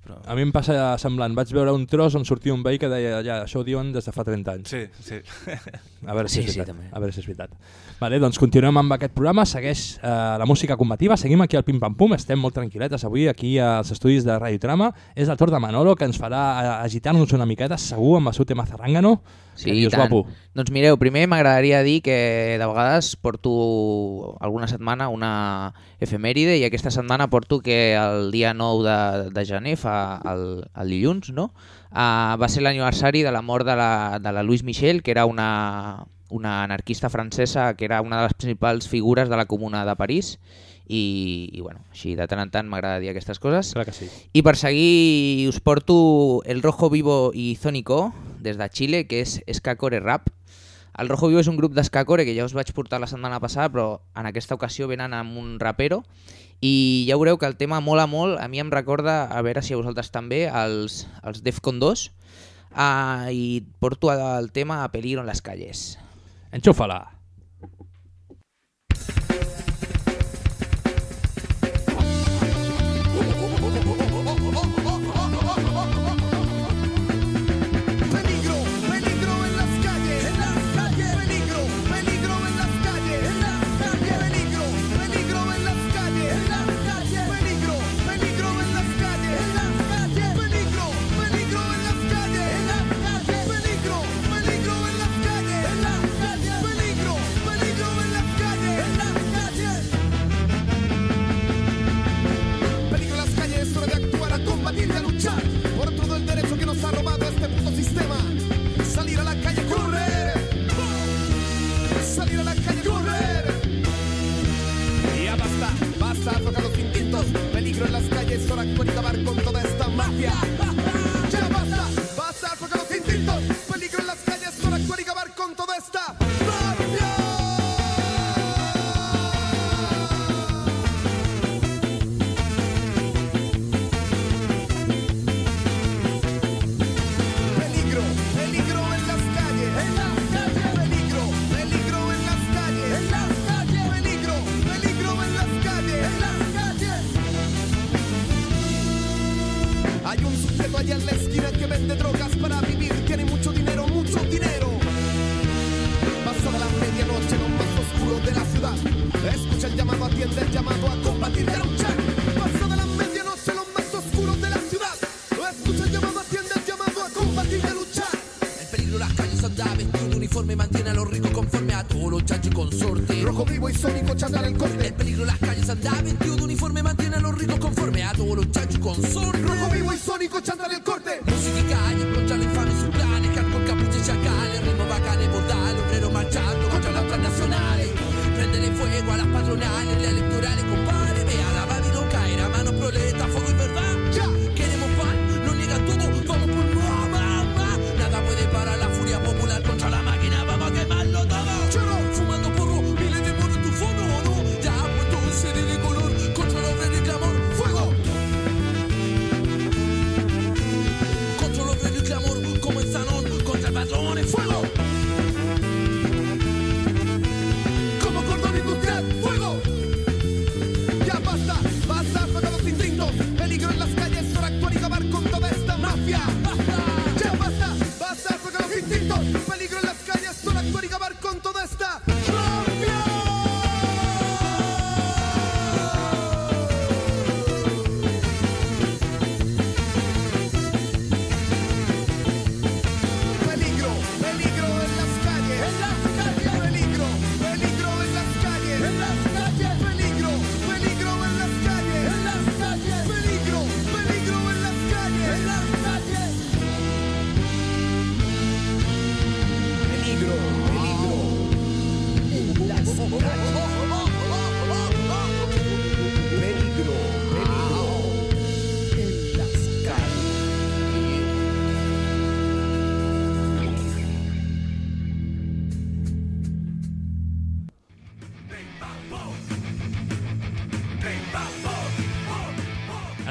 Però... A mi em passa semblant. Vaig veure un tros on sortia un veí que deia ja, això ho diuen des de fa 30 anys. Sí, sí. A veure si Sí, és sí, veritat. també. a veure si és veritat. Vale, doncs continuem amb aquest programa. Segueix eh, la música combativa. Seguim aquí al Pim Pam Pum. Estem molt tranquil·letes avui aquí als estudis de Radio Trama. És el torn de Manolo que ens farà eh, agitar-nos una miqueta segur amb el seu tema Zarrangano. Sí, i tant. guapo? Doncs mireu, primer m'agradaria dir que de vegades porto alguna setmana una efemèride i aquesta setmana porto que el dia 9 de, de gener, fa el, el dilluns, no? Uh, va ser l'aniversari de la mort de la, de la Louise Michel, que era una, una anarquista francesa que era una de les principals figures de la Comuna de París i, i bueno, així de tant en tant m'agrada dir aquestes coses. Clar que sí. I per seguir us porto El Rojo Vivo i Zónico des de Xile, que és Skacore Rap. El Rojo Vivo és un grup d'Skacore que ja us vaig portar la setmana passada, però en aquesta ocasió venen amb un rapero i ja veureu que el tema mola molt, a mi em recorda, a veure si a vosaltres també, els, els Defcon 2 uh, i porto el tema a Peligro en les calles. Enxúfala.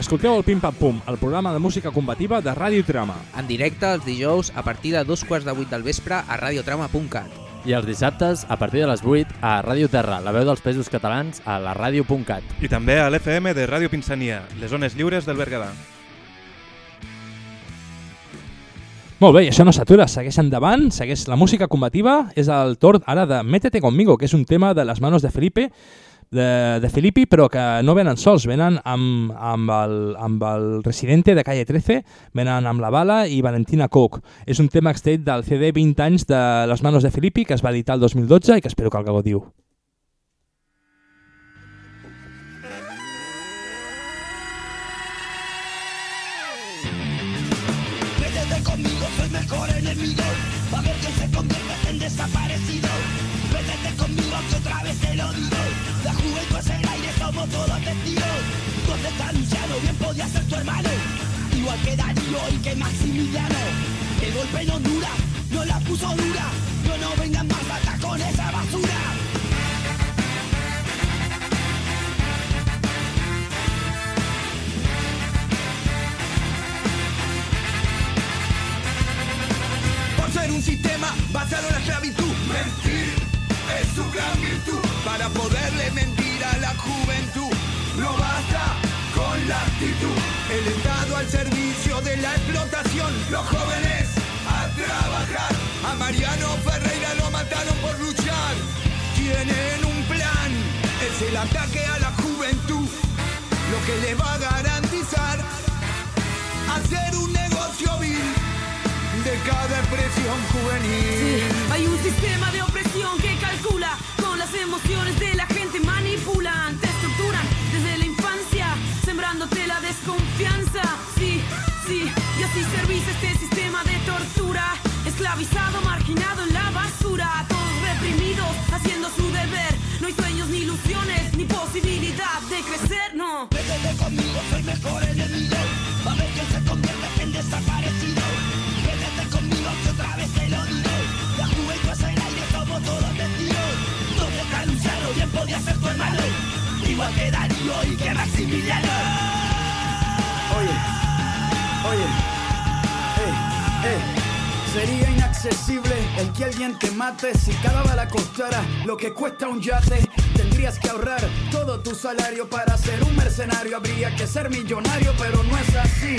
Escolteu el Pim Pam Pum, el programa de música combativa de Ràdio Trama. En directe els dijous a partir de dos quarts de vuit del vespre a radiotrama.cat. I els dissabtes, a partir de les 8, a Ràdio Terra, la veu dels països catalans, a la ràdio.cat. I també a l'FM de Ràdio Pinsania, les zones lliures del Berguedà. Molt bé, i això no s'atura, segueix endavant, segueix la música combativa, és el torn ara de Métete conmigo, que és un tema de les manos de Felipe, de, de Filippi, però que no venen sols, venen amb, amb, el, amb el residente de Calle 13, venen amb la Bala i Valentina Cook. És un tema extret del CD 20 anys de les manos de Filippi, que es va editar el 2012 i que espero que el gaudiu. Testigos. ¿Dónde está Luciano? Bien podía ser tu hermano. Igual que Darío y que Maximiliano. El golpe no dura, no la puso dura. No, no vengan más acá con esa basura. Por ser un sistema basado en la esclavitud. Mentir es su gran virtud. Para poderle mentir a la juventud. No basta con la actitud. El Estado al servicio de la explotación. Los jóvenes a trabajar. A Mariano Ferreira lo mataron por luchar. Tienen un plan. Es el ataque a la juventud. Lo que le va a garantizar hacer un negocio vil de cada expresión juvenil. Hay un sistema de opresión que calcula con las emociones de la confianza. Sí, sí, y así servís este sistema de tortura. Esclavizado, marginado en la basura. Todos reprimidos, haciendo su deber. No hay sueños ni ilusiones, ni posibilidad de crecer, no. Vete conmigo, soy mejor enemigo. Va a ver que se convierte en desaparecido. Vete conmigo, que otra vez te lo diré. La juventud es el aire, somos todos testigos. Donde está Luciano, bien podía ser tu hermano. Igual que Darío y que Maximiliano. Oye, eh, eh. Sería inaccesible el que alguien te mate si cada bala costara lo que cuesta un yate. Tendrías que ahorrar todo tu salario para ser un mercenario. Habría que ser millonario, pero no es así.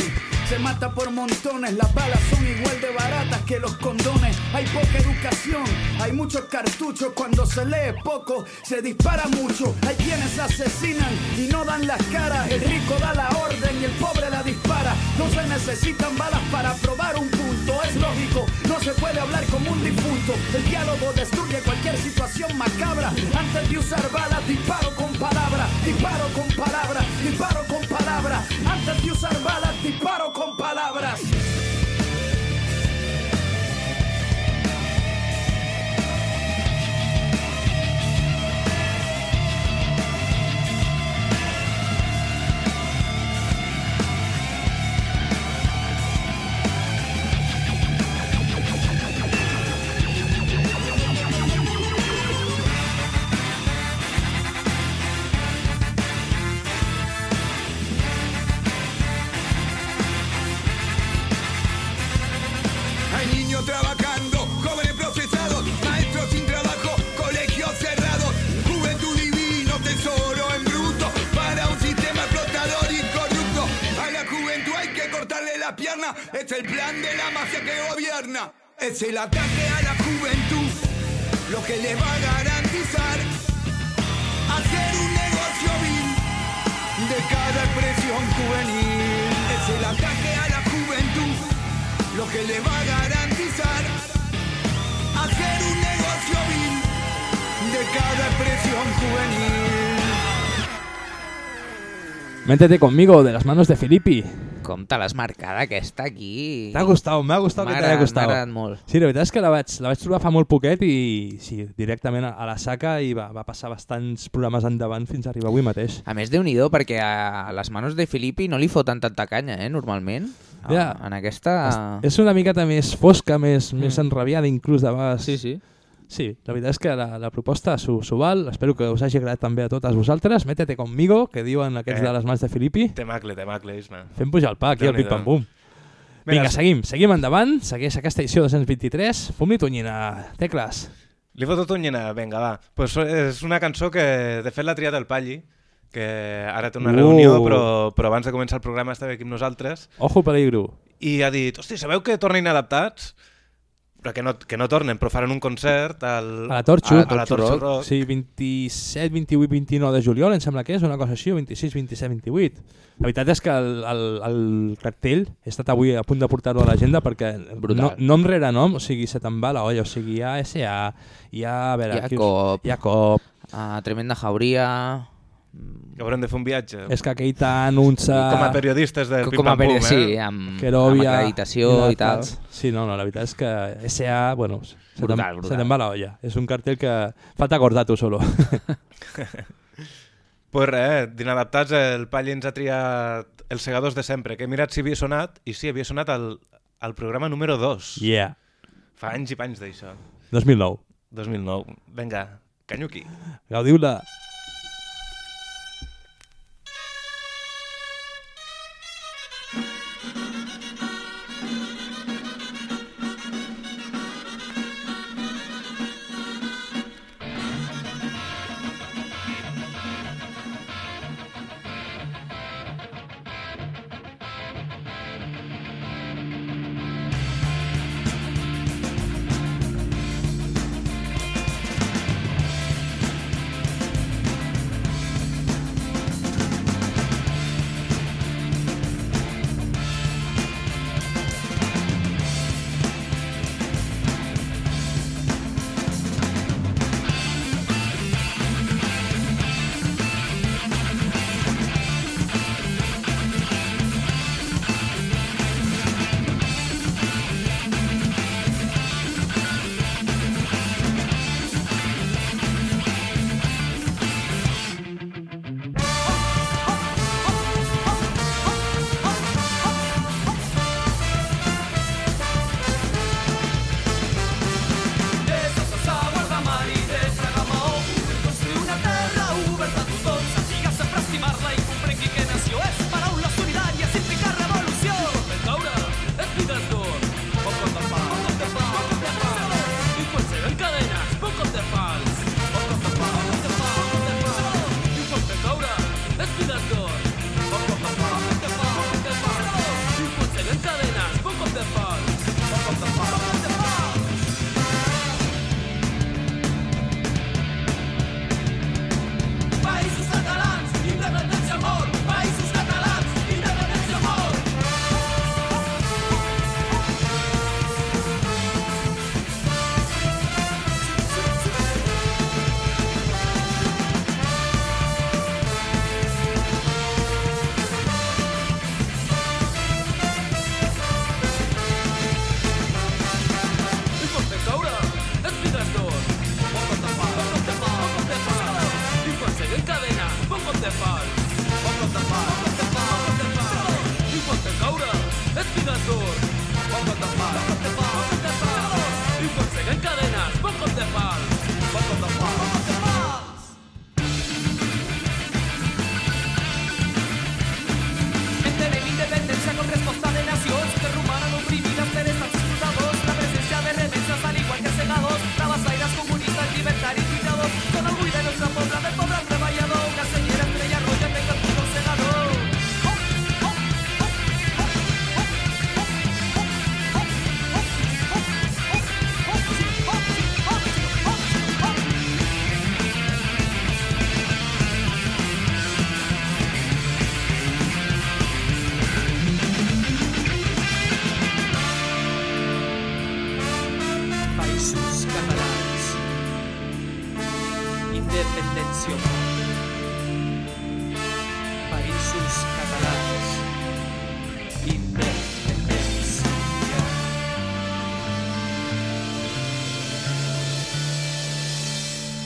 Se mata por montones, las balas son igual de baratas que los condones. Hay poca educación, hay muchos cartuchos. Cuando se lee poco, se dispara mucho. Hay quienes asesinan y no dan las caras. El rico da la orden y el pobre la dispara. No se necesitan balas para probar un Es lógico, no se puede hablar como un difunto. El diálogo destruye cualquier situación macabra. Antes de usar balas, disparo con palabras. Disparo con palabras, disparo con palabras. Antes de usar balas, disparo con palabras. Es el ataque a la juventud, lo que le va a garantizar hacer un negocio vil de cada expresión juvenil. Es el ataque a la juventud lo que le va a garantizar hacer un negocio vil de cada expresión juvenil. Métete conmigo, de las manos de Filippi. Com te l'has marcada aquesta aquí? T'ha gustat, m'ha gustat que t'hagi agradat, gustat. m'ha agradat molt. Sí, la veritat és que la vaig, la vaig trobar fa molt poquet i sí, directament a, la saca i va, va passar bastants programes endavant fins a arribar avui mateix. A més, déu nhi perquè a les manos de Filippi no li foten tanta canya, eh, normalment. Ja. En aquesta... És una miqueta més fosca, més, més Mm. enrabiada inclús de vegades. Sí, sí. Sí, la veritat és que la, la proposta s'ho val. Espero que us hagi agradat també a totes vosaltres. Métete conmigo, que diuen aquests Eh. de les mans de Filippi. Temacle, temacle, Isma. Fem pujar el pa aquí al Déu-n'hi-do. pim-pam-bum. Vinga, Vinga, seguim, seguim endavant. Segueix aquesta edició 223. Fum-li tonyina, tecles. Li foto tonyina? Vinga, va. Pues és una cançó que de fet l'ha triat el Palli, que ara té una Uh. reunió, però, però abans de començar el programa estava aquí amb nosaltres. Ojo peligro. I ha dit, hosti, sabeu que tornen adaptats? Però que no, que no tornen, però faran un concert al, A la Torxo. a la Torxo Rock. Sí, 27, 28, 29 de juliol, em sembla que és, una cosa així, o 26, 27, 28. La veritat és que el, el, el cartell he estat avui a punt de portar-lo a l'agenda perquè no, Brutal. nom rere nom, o sigui, se te'n va la olla, o sigui, hi ha SA, hi ha... A veure, Hi ha aquí Cop. Hi ha Cop. Uh, tremenda jauria... Que haurem de fer un viatge. És que Keitan, Unsa... Com a periodistes del Com Pim a Pam Pum, peri- eh? sí, amb- Querovia, amb acreditació i tal. Sí, no, no, la veritat és que SA, bueno, Brutal, se te'n va la olla. És un cartell que falta acordar-t'ho solo. Pues res, d'inadaptats el Palli ens ha triat els segadors de sempre, que he mirat si havia sonat, i sí, havia sonat al, al programa número 2. Yeah. Fa anys i panys d'això. 2009. 2009. Vinga, canyuqui. Gaudiu-la. catalans.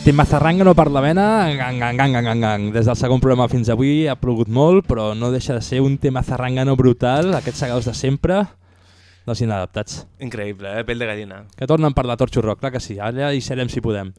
Timazarrangano per la vena, gang, gang, gang, gang, gang, gang. Des del segon programa fins avui ha plogut molt, però no deixa de ser un tema zarrangano brutal, aquests segaus de sempre, dels inadaptats. Increïble, eh? Pell de gallina. Que tornen per la Torxo Rock, clar que sí, allà hi serem si podem.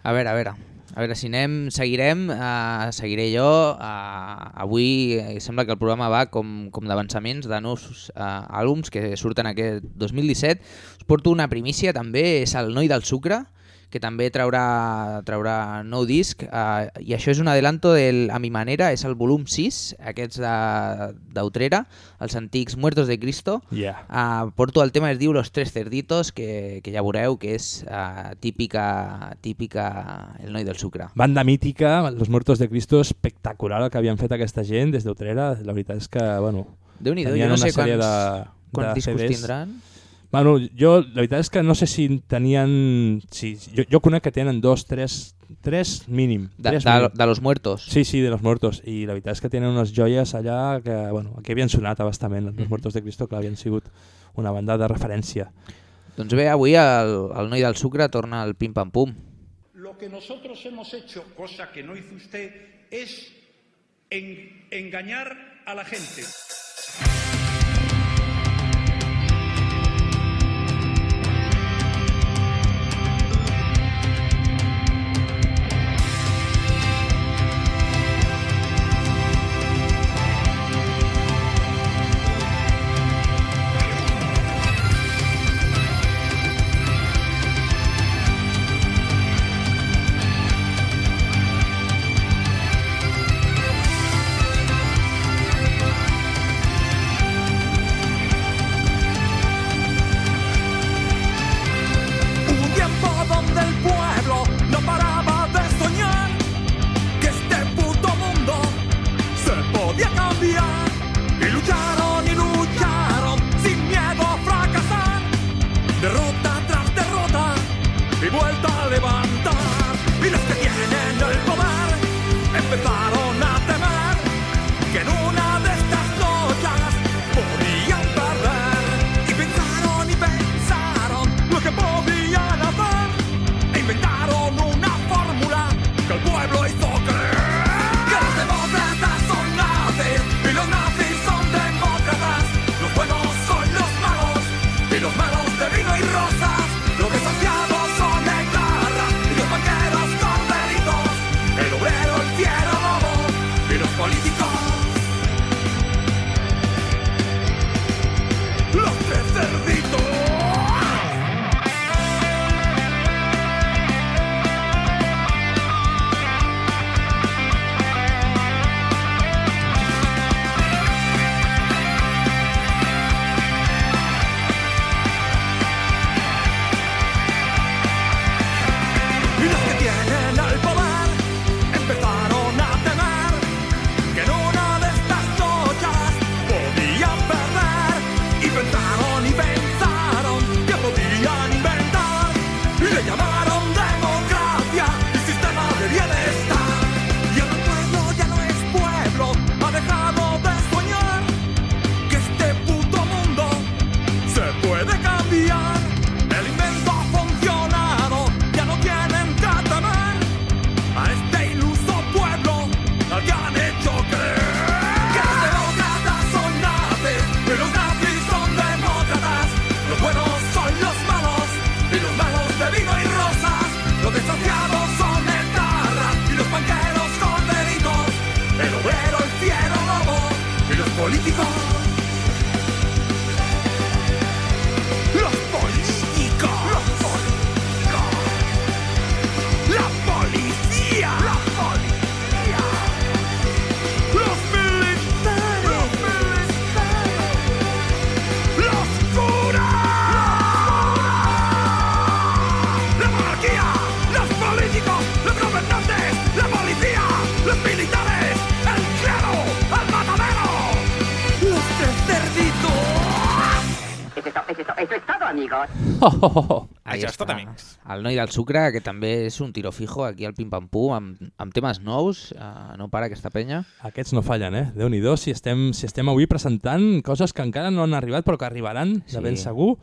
A veure, a veure. A veure si anem, seguirem, uh, seguiré jo. Uh, avui eh, sembla que el programa va com, com d'avançaments de nous uh, àlbums que surten aquest 2017. Us porto una primícia també, és el Noi del Sucre, que també traurà, traurà nou disc uh, i això és un adelanto del A mi manera, és el volum 6, aquests d'Utrera, els antics Muertos de Cristo. Yeah. Uh, porto el tema, es diu Los Tres Cerditos, que, que ja veureu que és uh, típica, típica El Noi del Sucre. Banda mítica, Los Muertos de Cristo, espectacular el que havien fet aquesta gent des d'Utrera. La veritat és que, bueno, Déu-n'hi-do, tenien jo no sé quants- de, quants de discos CDs. tindran. Bueno, jo, la veritat és que no sé si tenien... Sí, jo, jo conec que tenen dos, tres, tres mínim. De- tres de- mínim. de Los Muertos. Sí, sí, de Los Muertos. I la veritat és que tenen unes joies allà que, bueno, que havien sonat abastament. Los Mhm. Muertos de Cristo, que havien sigut una banda de referència. Doncs bé, avui el, el Noi del Sucre torna al pim-pam-pum. Lo que nosotros hemos hecho, cosa que no hizo usted, es en- engañar a la gente. El noi del sucre, que també és un tiro fijo aquí al Pim Pam Pum, amb, amb temes nous, uh, no para aquesta penya. Aquests no fallen, eh? Déu-n'hi-do, si, estem, si estem avui presentant coses que encara no han arribat però que arribaran, de Sí. ben segur.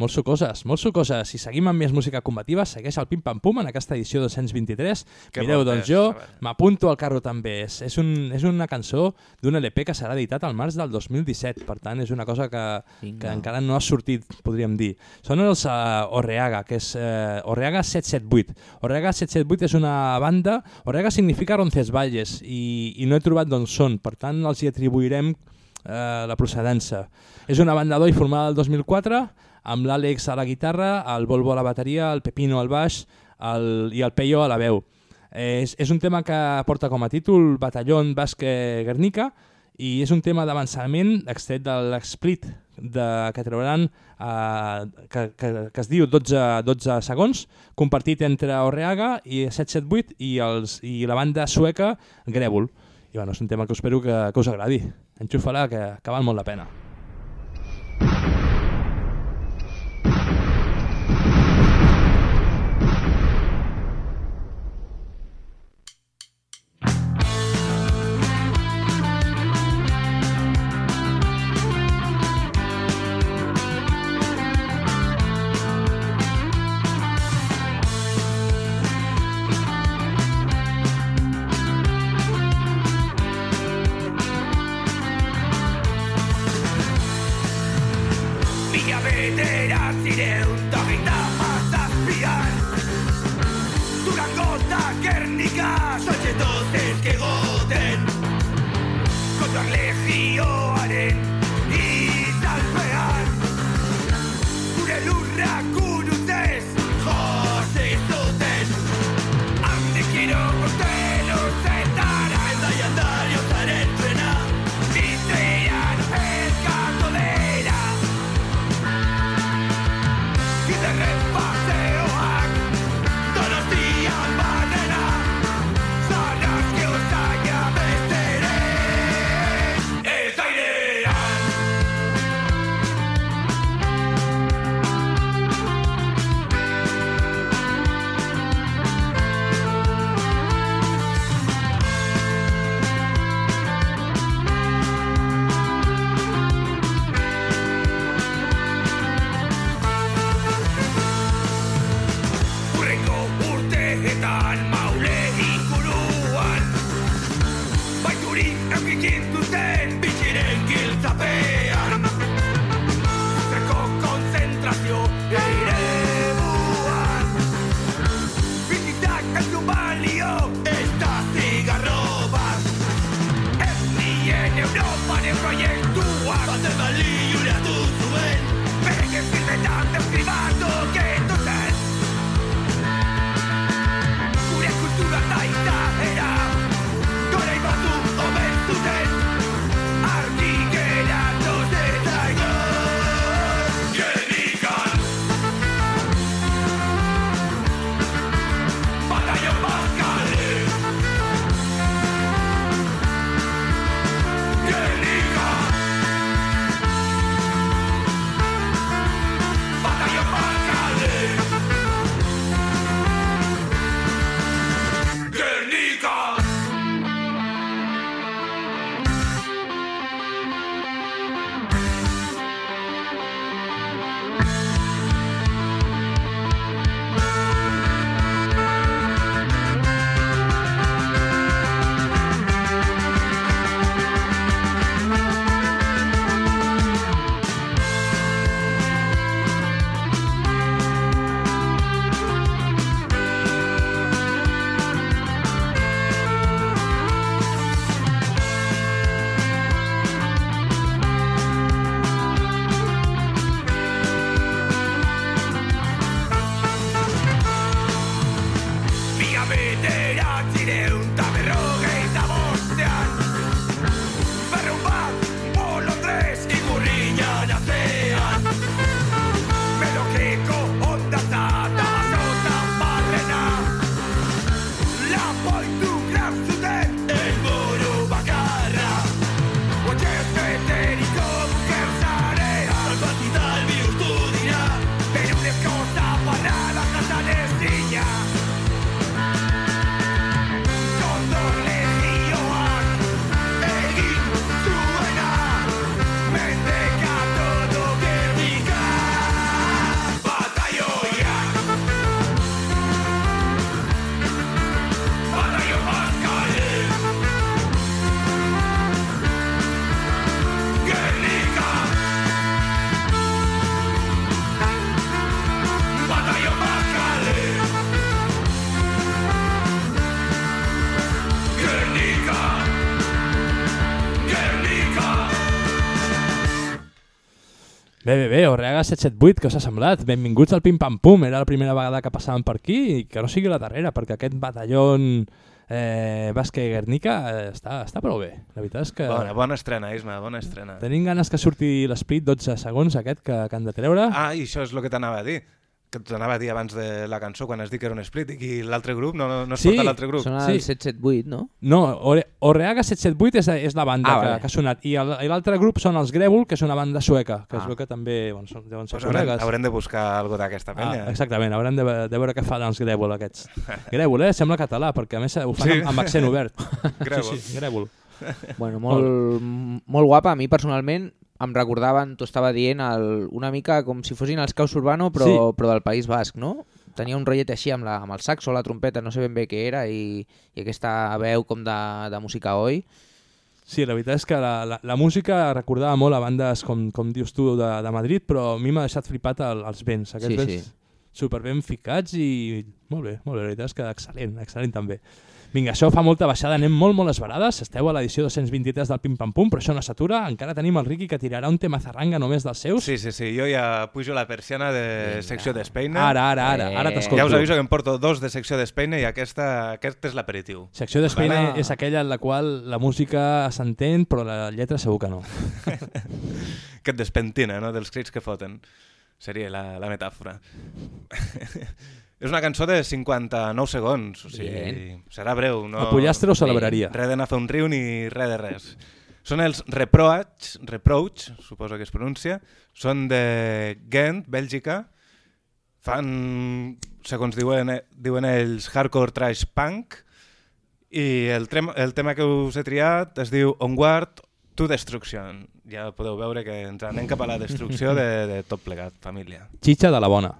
Molt sucoses, molt sucoses. Si seguim amb més música combativa, segueix el Pim Pam Pum en aquesta edició 223. Que Mireu, doncs és, jo a veure. m'apunto al carro també. És, és, un, és una cançó d'un LP que serà editat al març del 2017. Per tant, és una cosa que, Vinga. que encara no ha sortit, podríem dir. Són els uh, Orreaga, que és uh, Orreaga 778. Orreaga 778 és una banda... Orreaga significa Roncesvalles i, i no he trobat d'on són. Per tant, els hi atribuirem eh, la procedència. És una banda d'oi formada el 2004 amb l'Àlex a la guitarra, el Volvo a la bateria, el Pepino al baix el, i el Peyo a la veu. És, és un tema que porta com a títol Batallón Basque Guernica i és un tema d'avançament extret de l'Split de, que trauran eh, que, que, que es diu 12, 12 segons compartit entre Orreaga i 778 i, els, i la banda sueca Grebul i bueno, és un tema que espero que, que us agradi. Enxufa-la que, que val molt la pena Iteratzen egun tokita Bé, bé, bé, Orreaga 778, què us ha semblat? Benvinguts al Pim Pam Pum, era la primera vegada que passàvem per aquí i que no sigui la darrera, perquè aquest batalló eh, Basque Guernica eh, està, està prou bé. La veritat és que... Bona, bona estrena, Isma, bona estrena. Tenim ganes que surti l'esprit 12 segons aquest que, que han de treure. Ah, i això és el que t'anava a dir que t'anava a dir abans de la cançó quan has dit que era un split i l'altre grup, no, no, no es Sí, porta l'altre grup. Són el 778, no? No, Ore Orreaga 778 és, és la banda Ah, que, vale. que ha sonat i l'altre grup són els Grèvol, que és una banda sueca, que Ah. es veu que també bueno, són, deuen ser Pues haurem, col·legues. haurem de buscar algo d'aquesta penya. Ah, exactament, haurem de, de veure què fan els Grèvol aquests. Grèvol, eh? Sembla català, perquè a més ho fan Sí. amb, amb accent obert. Grèvol. Sí, sí, Grèvol. Bueno, molt, molt guapa. A mi personalment em recordaven, t'ho estava dient, el, una mica com si fossin els Caus Urbano, però, Sí. però del País Basc, no? Tenia un rotllet així amb, la, amb el saxo, la trompeta, no sé ben bé què era, i, i aquesta veu com de, de música oi. Sí, la veritat és que la, la, la música recordava molt a bandes, com, com dius tu, de, de Madrid, però a mi m'ha deixat flipat el, els vents. Aquests Sí, vents sí. super ben ficats i molt bé, molt bé, la veritat és que excel·lent, excel·lent també. Vinga, això fa molta baixada, anem molt, molt esbarades, esteu a l'edició 223 del Pim Pam Pum, però això no s'atura, encara tenim el Riqui que tirarà un tema zarranga només dels seus. Sí, sí, sí, jo ja pujo la persiana de Vinga. secció d'Espeina. Ara, ara, ara, ara t'escolto. Ja us aviso que em porto dos de secció d'Espeina i aquesta, aquest és l'aperitiu. Secció d'Espeina Vale? és aquella en la qual la música s'entén, però la lletra segur que no. que et despentina, no?, dels crits que foten. Seria la, la metàfora. és una cançó de 59 segons, o sigui, Bien. serà breu. No... El pollastre ho celebraria. Res d'anar a fer un riu ni res de res. Són els Reproach, Reproach, suposo que es pronuncia, són de Ghent, Bèlgica, fan, segons diuen, diuen ells, hardcore trash punk, i el, trem, el tema que us he triat es diu Onward to Destruction. Ja podeu veure que ens anem cap a la destrucció de, de tot plegat, família. Xitxa de la bona.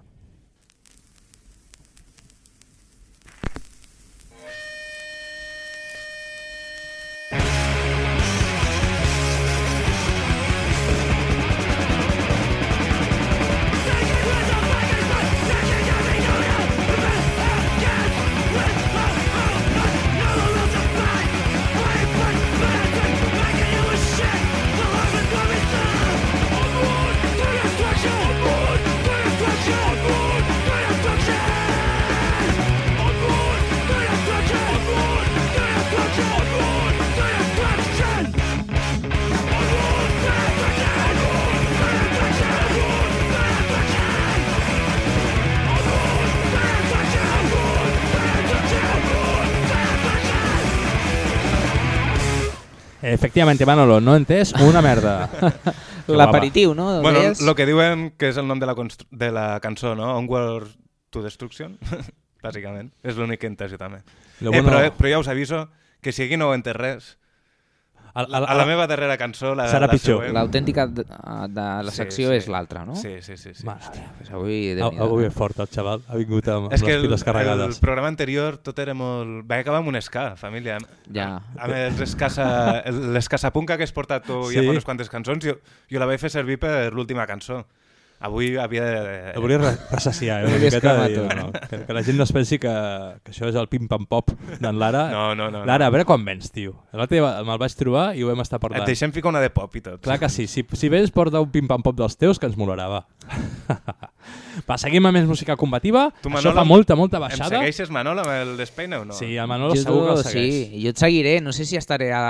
Efectivamente, Manolo, no entès una merda. L'aperitiu, no? Bueno, Deies? el que diuen que és el nom de la, de la cançó, no? Onward to Destruction, bàsicament. És l'únic que he entès jo també. Lo Eh, bueno- però, eh, però ja us aviso que si aquí no ho entès res, A, a, a la meva darrera cançó, la, Serà la pitjor. L'autèntica de, de la secció és l'altra, no? Sí, sí, sí. sí. Mare Pues avui, Déu-n'hi-do. Avui és fort el xaval, ha vingut amb, amb És que les el, piles el carregades. programa anterior tot era molt... Va acabar amb un ska, família. Ja. Amb el- l'escassa punca que has portat tu ja Sí. fa unes quantes cançons, jo, jo la vaig fer servir per l'última cançó. Avui havia de... El volia re- resaciar, eh, una miqueta, tot. no, no, que, que la gent no es pensi que, que això és el pim-pam-pop d'en Lara. No, no, no, Lara, a veure quan vens, tio. L'altre dia me'l vaig trobar i ho vam estar Et parlant. deixem ficar una de pop i tot. Clar que sí, si, si vens porta un pim-pam-pop dels teus, que ens molarà, va. va, seguim amb més música combativa. Tu, Això Manolo, fa molta, molta Em baixada. segueixes, Manolo, amb el d'Espeina o no? Sí, el Manolo Jo segur que el segueix. Sí, jo et seguiré. No sé si estaré a,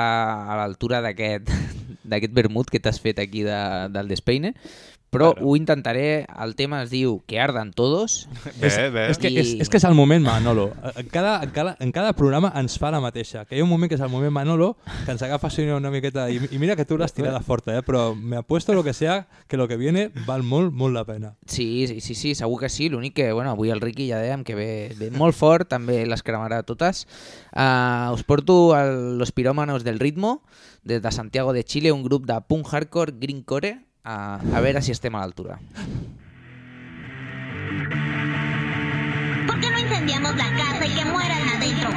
a l'altura d'aquest d'aquest vermut que t'has fet aquí de, del Despeine, però ho intentaré. El tema es diu Que ardan todos. és, és, que, és, és que és el moment Manolo. En cada, en, cada, en cada programa ens fa la mateixa. Que hi ha un moment que és el moment Manolo, que ens agafa així una miqueta... I, i mira que tu l'has tirada forta, eh? però me apuesto lo que sea, que lo que viene val molt, molt la pena. Sí, sí, sí, sí, segur que sí. L'únic que, bueno, avui el Riqui ja dèiem que ve, ve molt fort, també les cremarà totes. Uh, us porto el, Los Pirómanos del Ritmo, des de Santiago de Chile, un grup de punk hardcore greencore, uh, a veure si estem a l'altura. ¿Por qué no incendiamos la casa y que mueran adentro?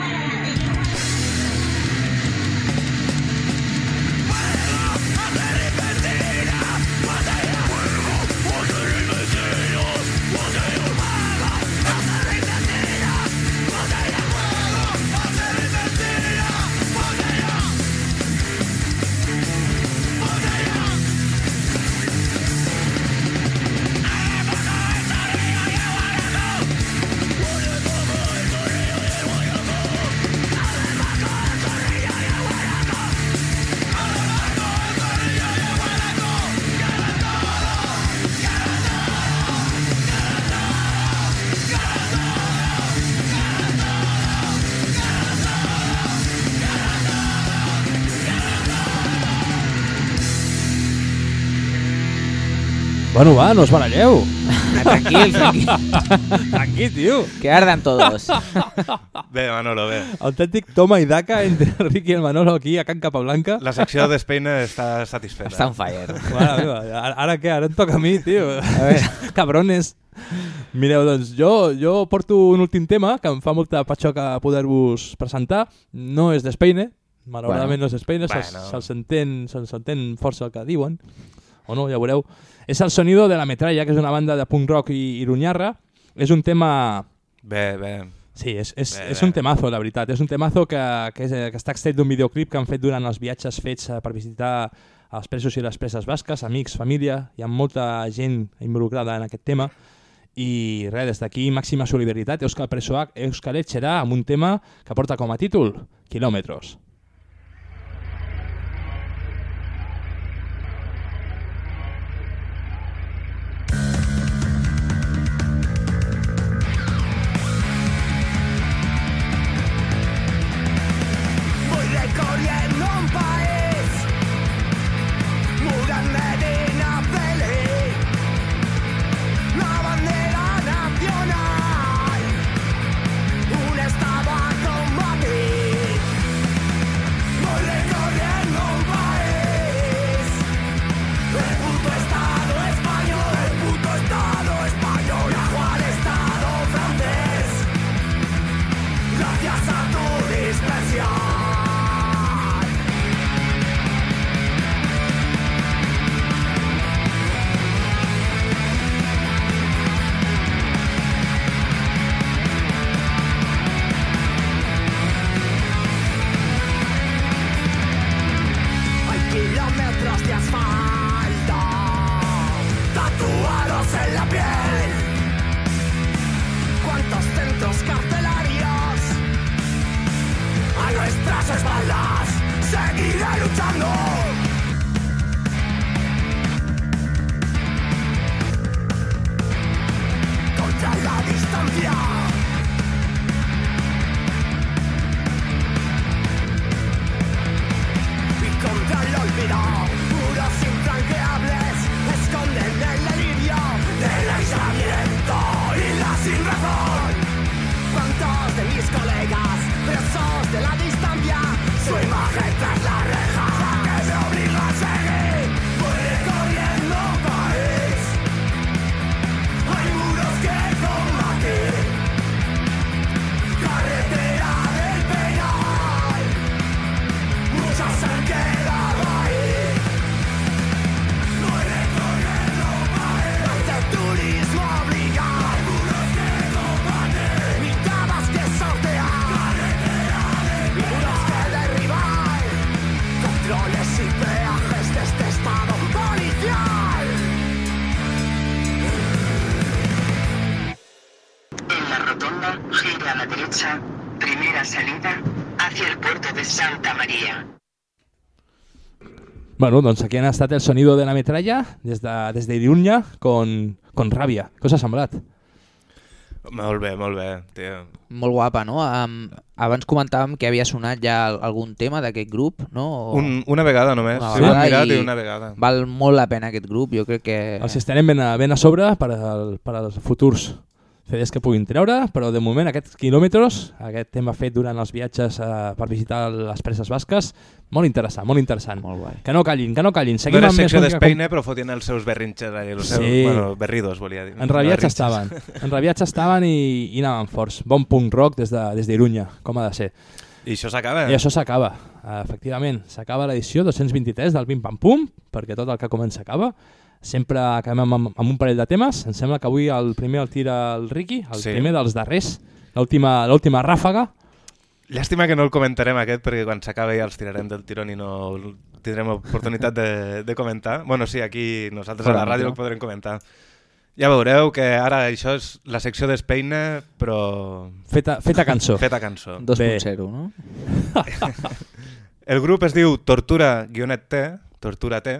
Bueno, va, no us baralleu. Tranquil, tranquil. Tranquil, tio. Que ardan todos. Bé, Manolo, bé. Autèntic toma i daca entre Ricky i el Manolo aquí a Can Capablanca. La secció d'Espeina està satisfeta. Està on fire. Mare meva, ara, ara què? Ara em toca a mi, tio. Cabrones. Mireu, doncs, jo, jo porto un últim tema que em fa molta patxoca poder-vos presentar. No és d'Espeine, malauradament Bueno. no és d'Espeine, se'ls Bueno. se s'entén se s'entén força el que diuen, o no, ja veureu. És el sonido de la metralla, que és una banda de punk rock i irunyarra. És un tema... Bé, bé. Sí, és, és, Bé, és un temazo, la veritat. És un temazo que, que, és, que està extret d'un videoclip que han fet durant els viatges fets eh, per visitar els presos i les preses basques, amics, família, hi ha molta gent involucrada en aquest tema i res, des d'aquí màxima solidaritat Euskal Presoak, Euskal Etxera amb un tema que porta com a títol Kilòmetres. Bueno, doncs aquí han estat el sonido de la metralla des de, des d'Irunya con, con ràbia. Què us ha semblat? Molt bé, molt bé, tio. Molt guapa, no? Um, abans comentàvem que havia sonat ja al- algun tema d'aquest grup, no? O- Un- una vegada només, Una sí, ho hem vegada mirat i una vegada. Val molt la pena aquest grup, jo crec que... Els estarem ben a, ben a sobre per, al, per als futurs CDs que puguin treure, però de moment aquests quilòmetres, aquest tema fet durant els viatges eh, per visitar les preses basques, molt interessant, molt interessant. Molt guai. Que no callin, que no callin. No Seguim era amb més secció música d'Espeine, però fotien els seus berrinxes els seus, Sí. bueno, berridos, volia dir. Enrabiats Berrinxes. estaven, enrabiats estaven i, i anaven forts. Bon punk rock des de- des d'Irunya, de, com ha de ser. I això s'acaba. I això s'acaba, eh, efectivament. S'acaba l'edició 223 del Pim Pam Pum, perquè tot el que comença acaba. Sempre acabem amb, amb, un parell de temes. Em sembla que avui el primer el tira el Ricky, el Sí. primer dels darrers, l'última l'última ràfaga. Llàstima que no el comentarem aquest, perquè quan s'acabi ja els tirarem del tirón i no tindrem oportunitat de, de comentar. Bueno, sí, aquí nosaltres a la ràdio no? el podrem comentar. Ja veureu que ara això és la secció d'Espeina, però... Feta, feta cançó. Feta cançó. 2.0, no? El grup es diu Tortura-T, Tortura T.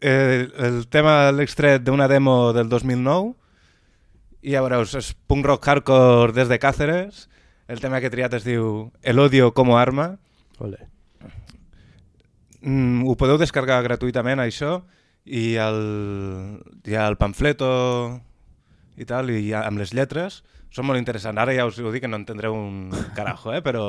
eh, el tema l'he extret d'una demo del 2009 i ja veureu, és punk rock hardcore des de Cáceres. El tema que he triat es diu El odio como arma. Ole. Mm, ho podeu descarregar gratuïtament, això, i el, hi ha el pamfleto i tal, i amb les lletres, són molt interessants. Ara ja us ho dic que no entendreu un carajo, eh? però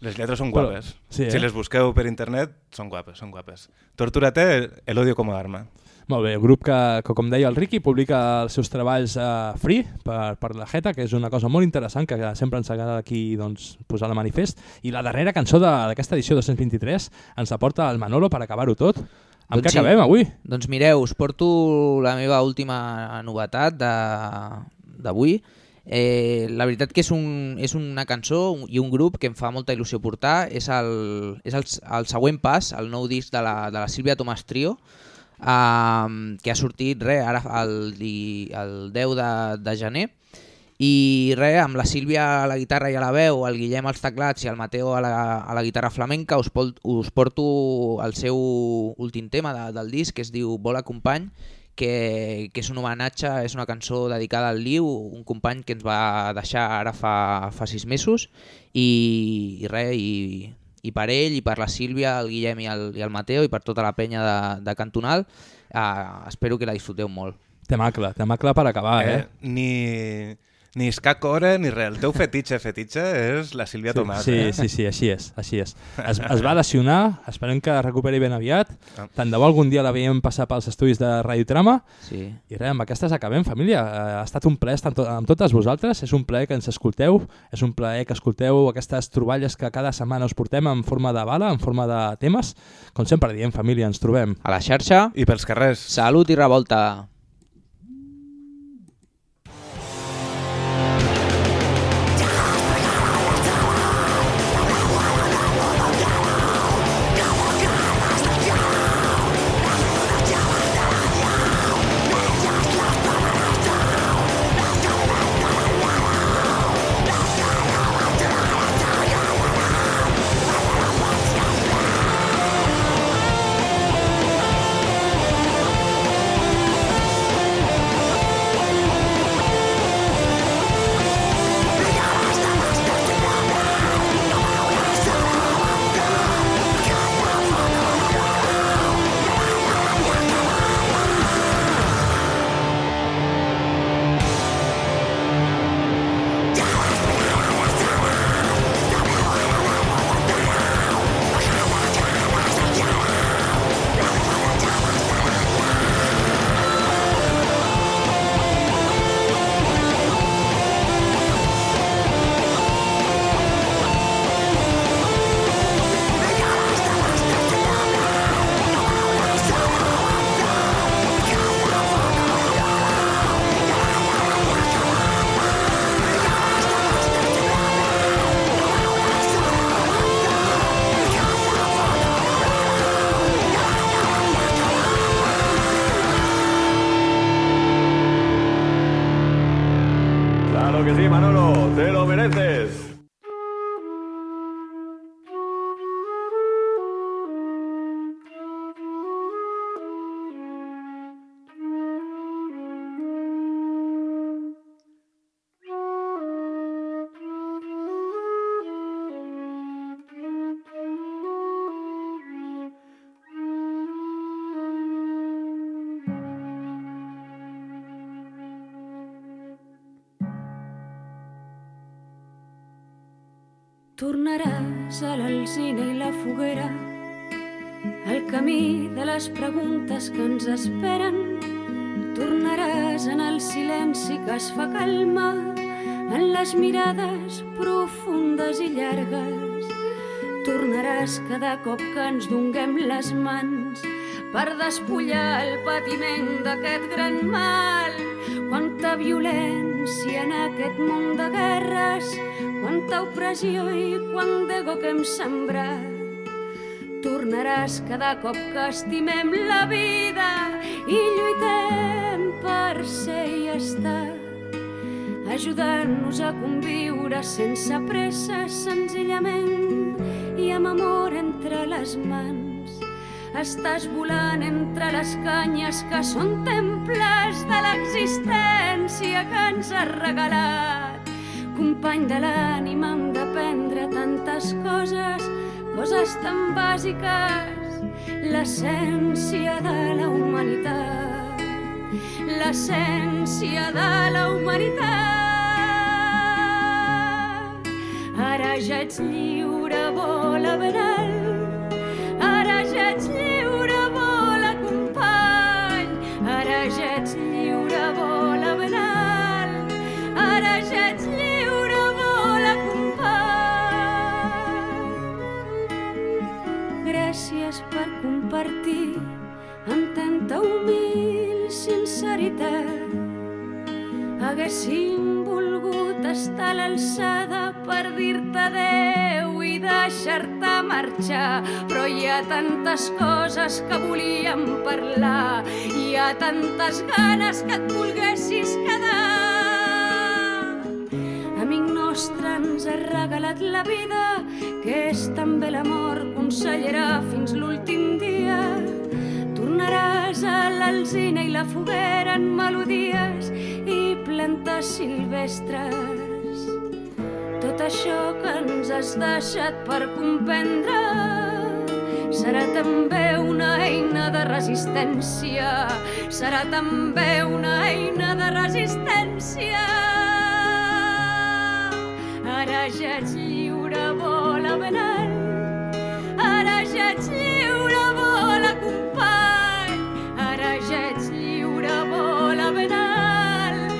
les lletres són Però- guapes. sí, Si eh? les busqueu per internet, són guapes, són guapes. Tortura té el odio com a arma. Molt bé, el grup que, que com deia el Ricky, publica els seus treballs uh, free per, per la Jeta, que és una cosa molt interessant que sempre ens agrada aquí doncs, posar de manifest. I la darrera cançó de- d'aquesta edició 223 ens aporta el Manolo per acabar-ho tot. Amb què sí. acabem avui? Doncs mireu, us porto la meva última novetat de- d'avui. Eh, la veritat que és, un, és una cançó i un grup que em fa molta il·lusió portar. És el, és el, el següent pas, el nou disc de la, de la Sílvia Tomàs Trio, eh, que ha sortit re, ara el, el 10 de, de gener. I res, amb la Sílvia a la guitarra i a la veu, el Guillem als teclats i el Mateo a la, a la guitarra flamenca, us, pol, us porto el seu últim tema de, del disc, que es diu Vola company, que, que és un homenatge, és una cançó dedicada al Liu, un company que ens va deixar ara fa, fa sis mesos, i, i res, i, i per ell, i per la Sílvia, el Guillem i el, i el Mateo, i per tota la penya de, de Cantonal, eh, espero que la disfruteu molt. Temacle, temacle per acabar, eh? Eh, ni, ni ska core ni res. El teu fetitxe, fetitxe és la Sílvia Sí, Tomàs. sí, eh? sí, sí, així és, així és. Es, es va lesionar, esperem que recuperi ben aviat. Ah. Tant de bo algun dia la veiem passar pels estudis de Radiotrama. Sí. I res, amb aquestes acabem, família. Eh, Ha estat un plaer estar amb, to amb totes vosaltres. És un plaer que ens escolteu. És un plaer que escolteu aquestes troballes que cada setmana us portem en forma de bala, en forma de temes. Com sempre diem, família, ens trobem. A la xarxa. I pels carrers. Salut i revolta. Tornaràs a l'alzina i la foguera, el camí de les preguntes que ens esperen. Tornaràs en el silenci que es fa calma, en les mirades profundes i llargues. Tornaràs cada cop que ens donguem les mans per despullar el patiment d'aquest gran mal. Quanta violència en aquest món de guerres, quanta opressió i quant d'ego que hem sembrat. Tornaràs cada cop que estimem la vida i lluitem per ser i estar, ajudant-nos a conviure sense pressa, senzillament i amb amor entre les mans. Estàs volant entre les canyes que són temples de l'existència que ens ha regalat. Company de l'ànima, hem d'aprendre tantes coses coses tan bàsiques, l'essència de la humanitat, l'essència de la humanitat. Ara ja ets lliure, vola ben alt, ara ja ets lliure, compartir amb tanta humil sinceritat. Haguéssim volgut estar a l'alçada per dir-te adeu i deixar-te marxar, però hi ha tantes coses que volíem parlar, hi ha tantes ganes que et volguessis quedar. Amic nostre ens ha regalat la vida, que és també l'amor, consellera, fins l'últim dia. Tornaràs a l'alzina i la foguera en melodies i plantes silvestres. Tot això que ens has deixat per comprendre serà també una eina de resistència, serà també una eina de resistència. Ara ja ets lliure, vola ben alt, ara ja ets lliure, vola company, ara ja ets lliure, vola ben alt,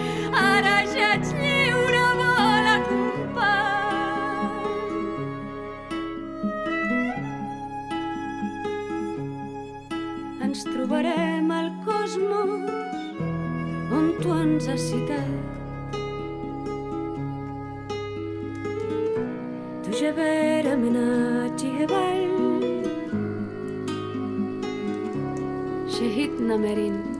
ara ja ets lliure, vola company. Ens trobarem al cosmos on tu ens has citat. Tu ja verament a Chihebal, Shehid Namerin.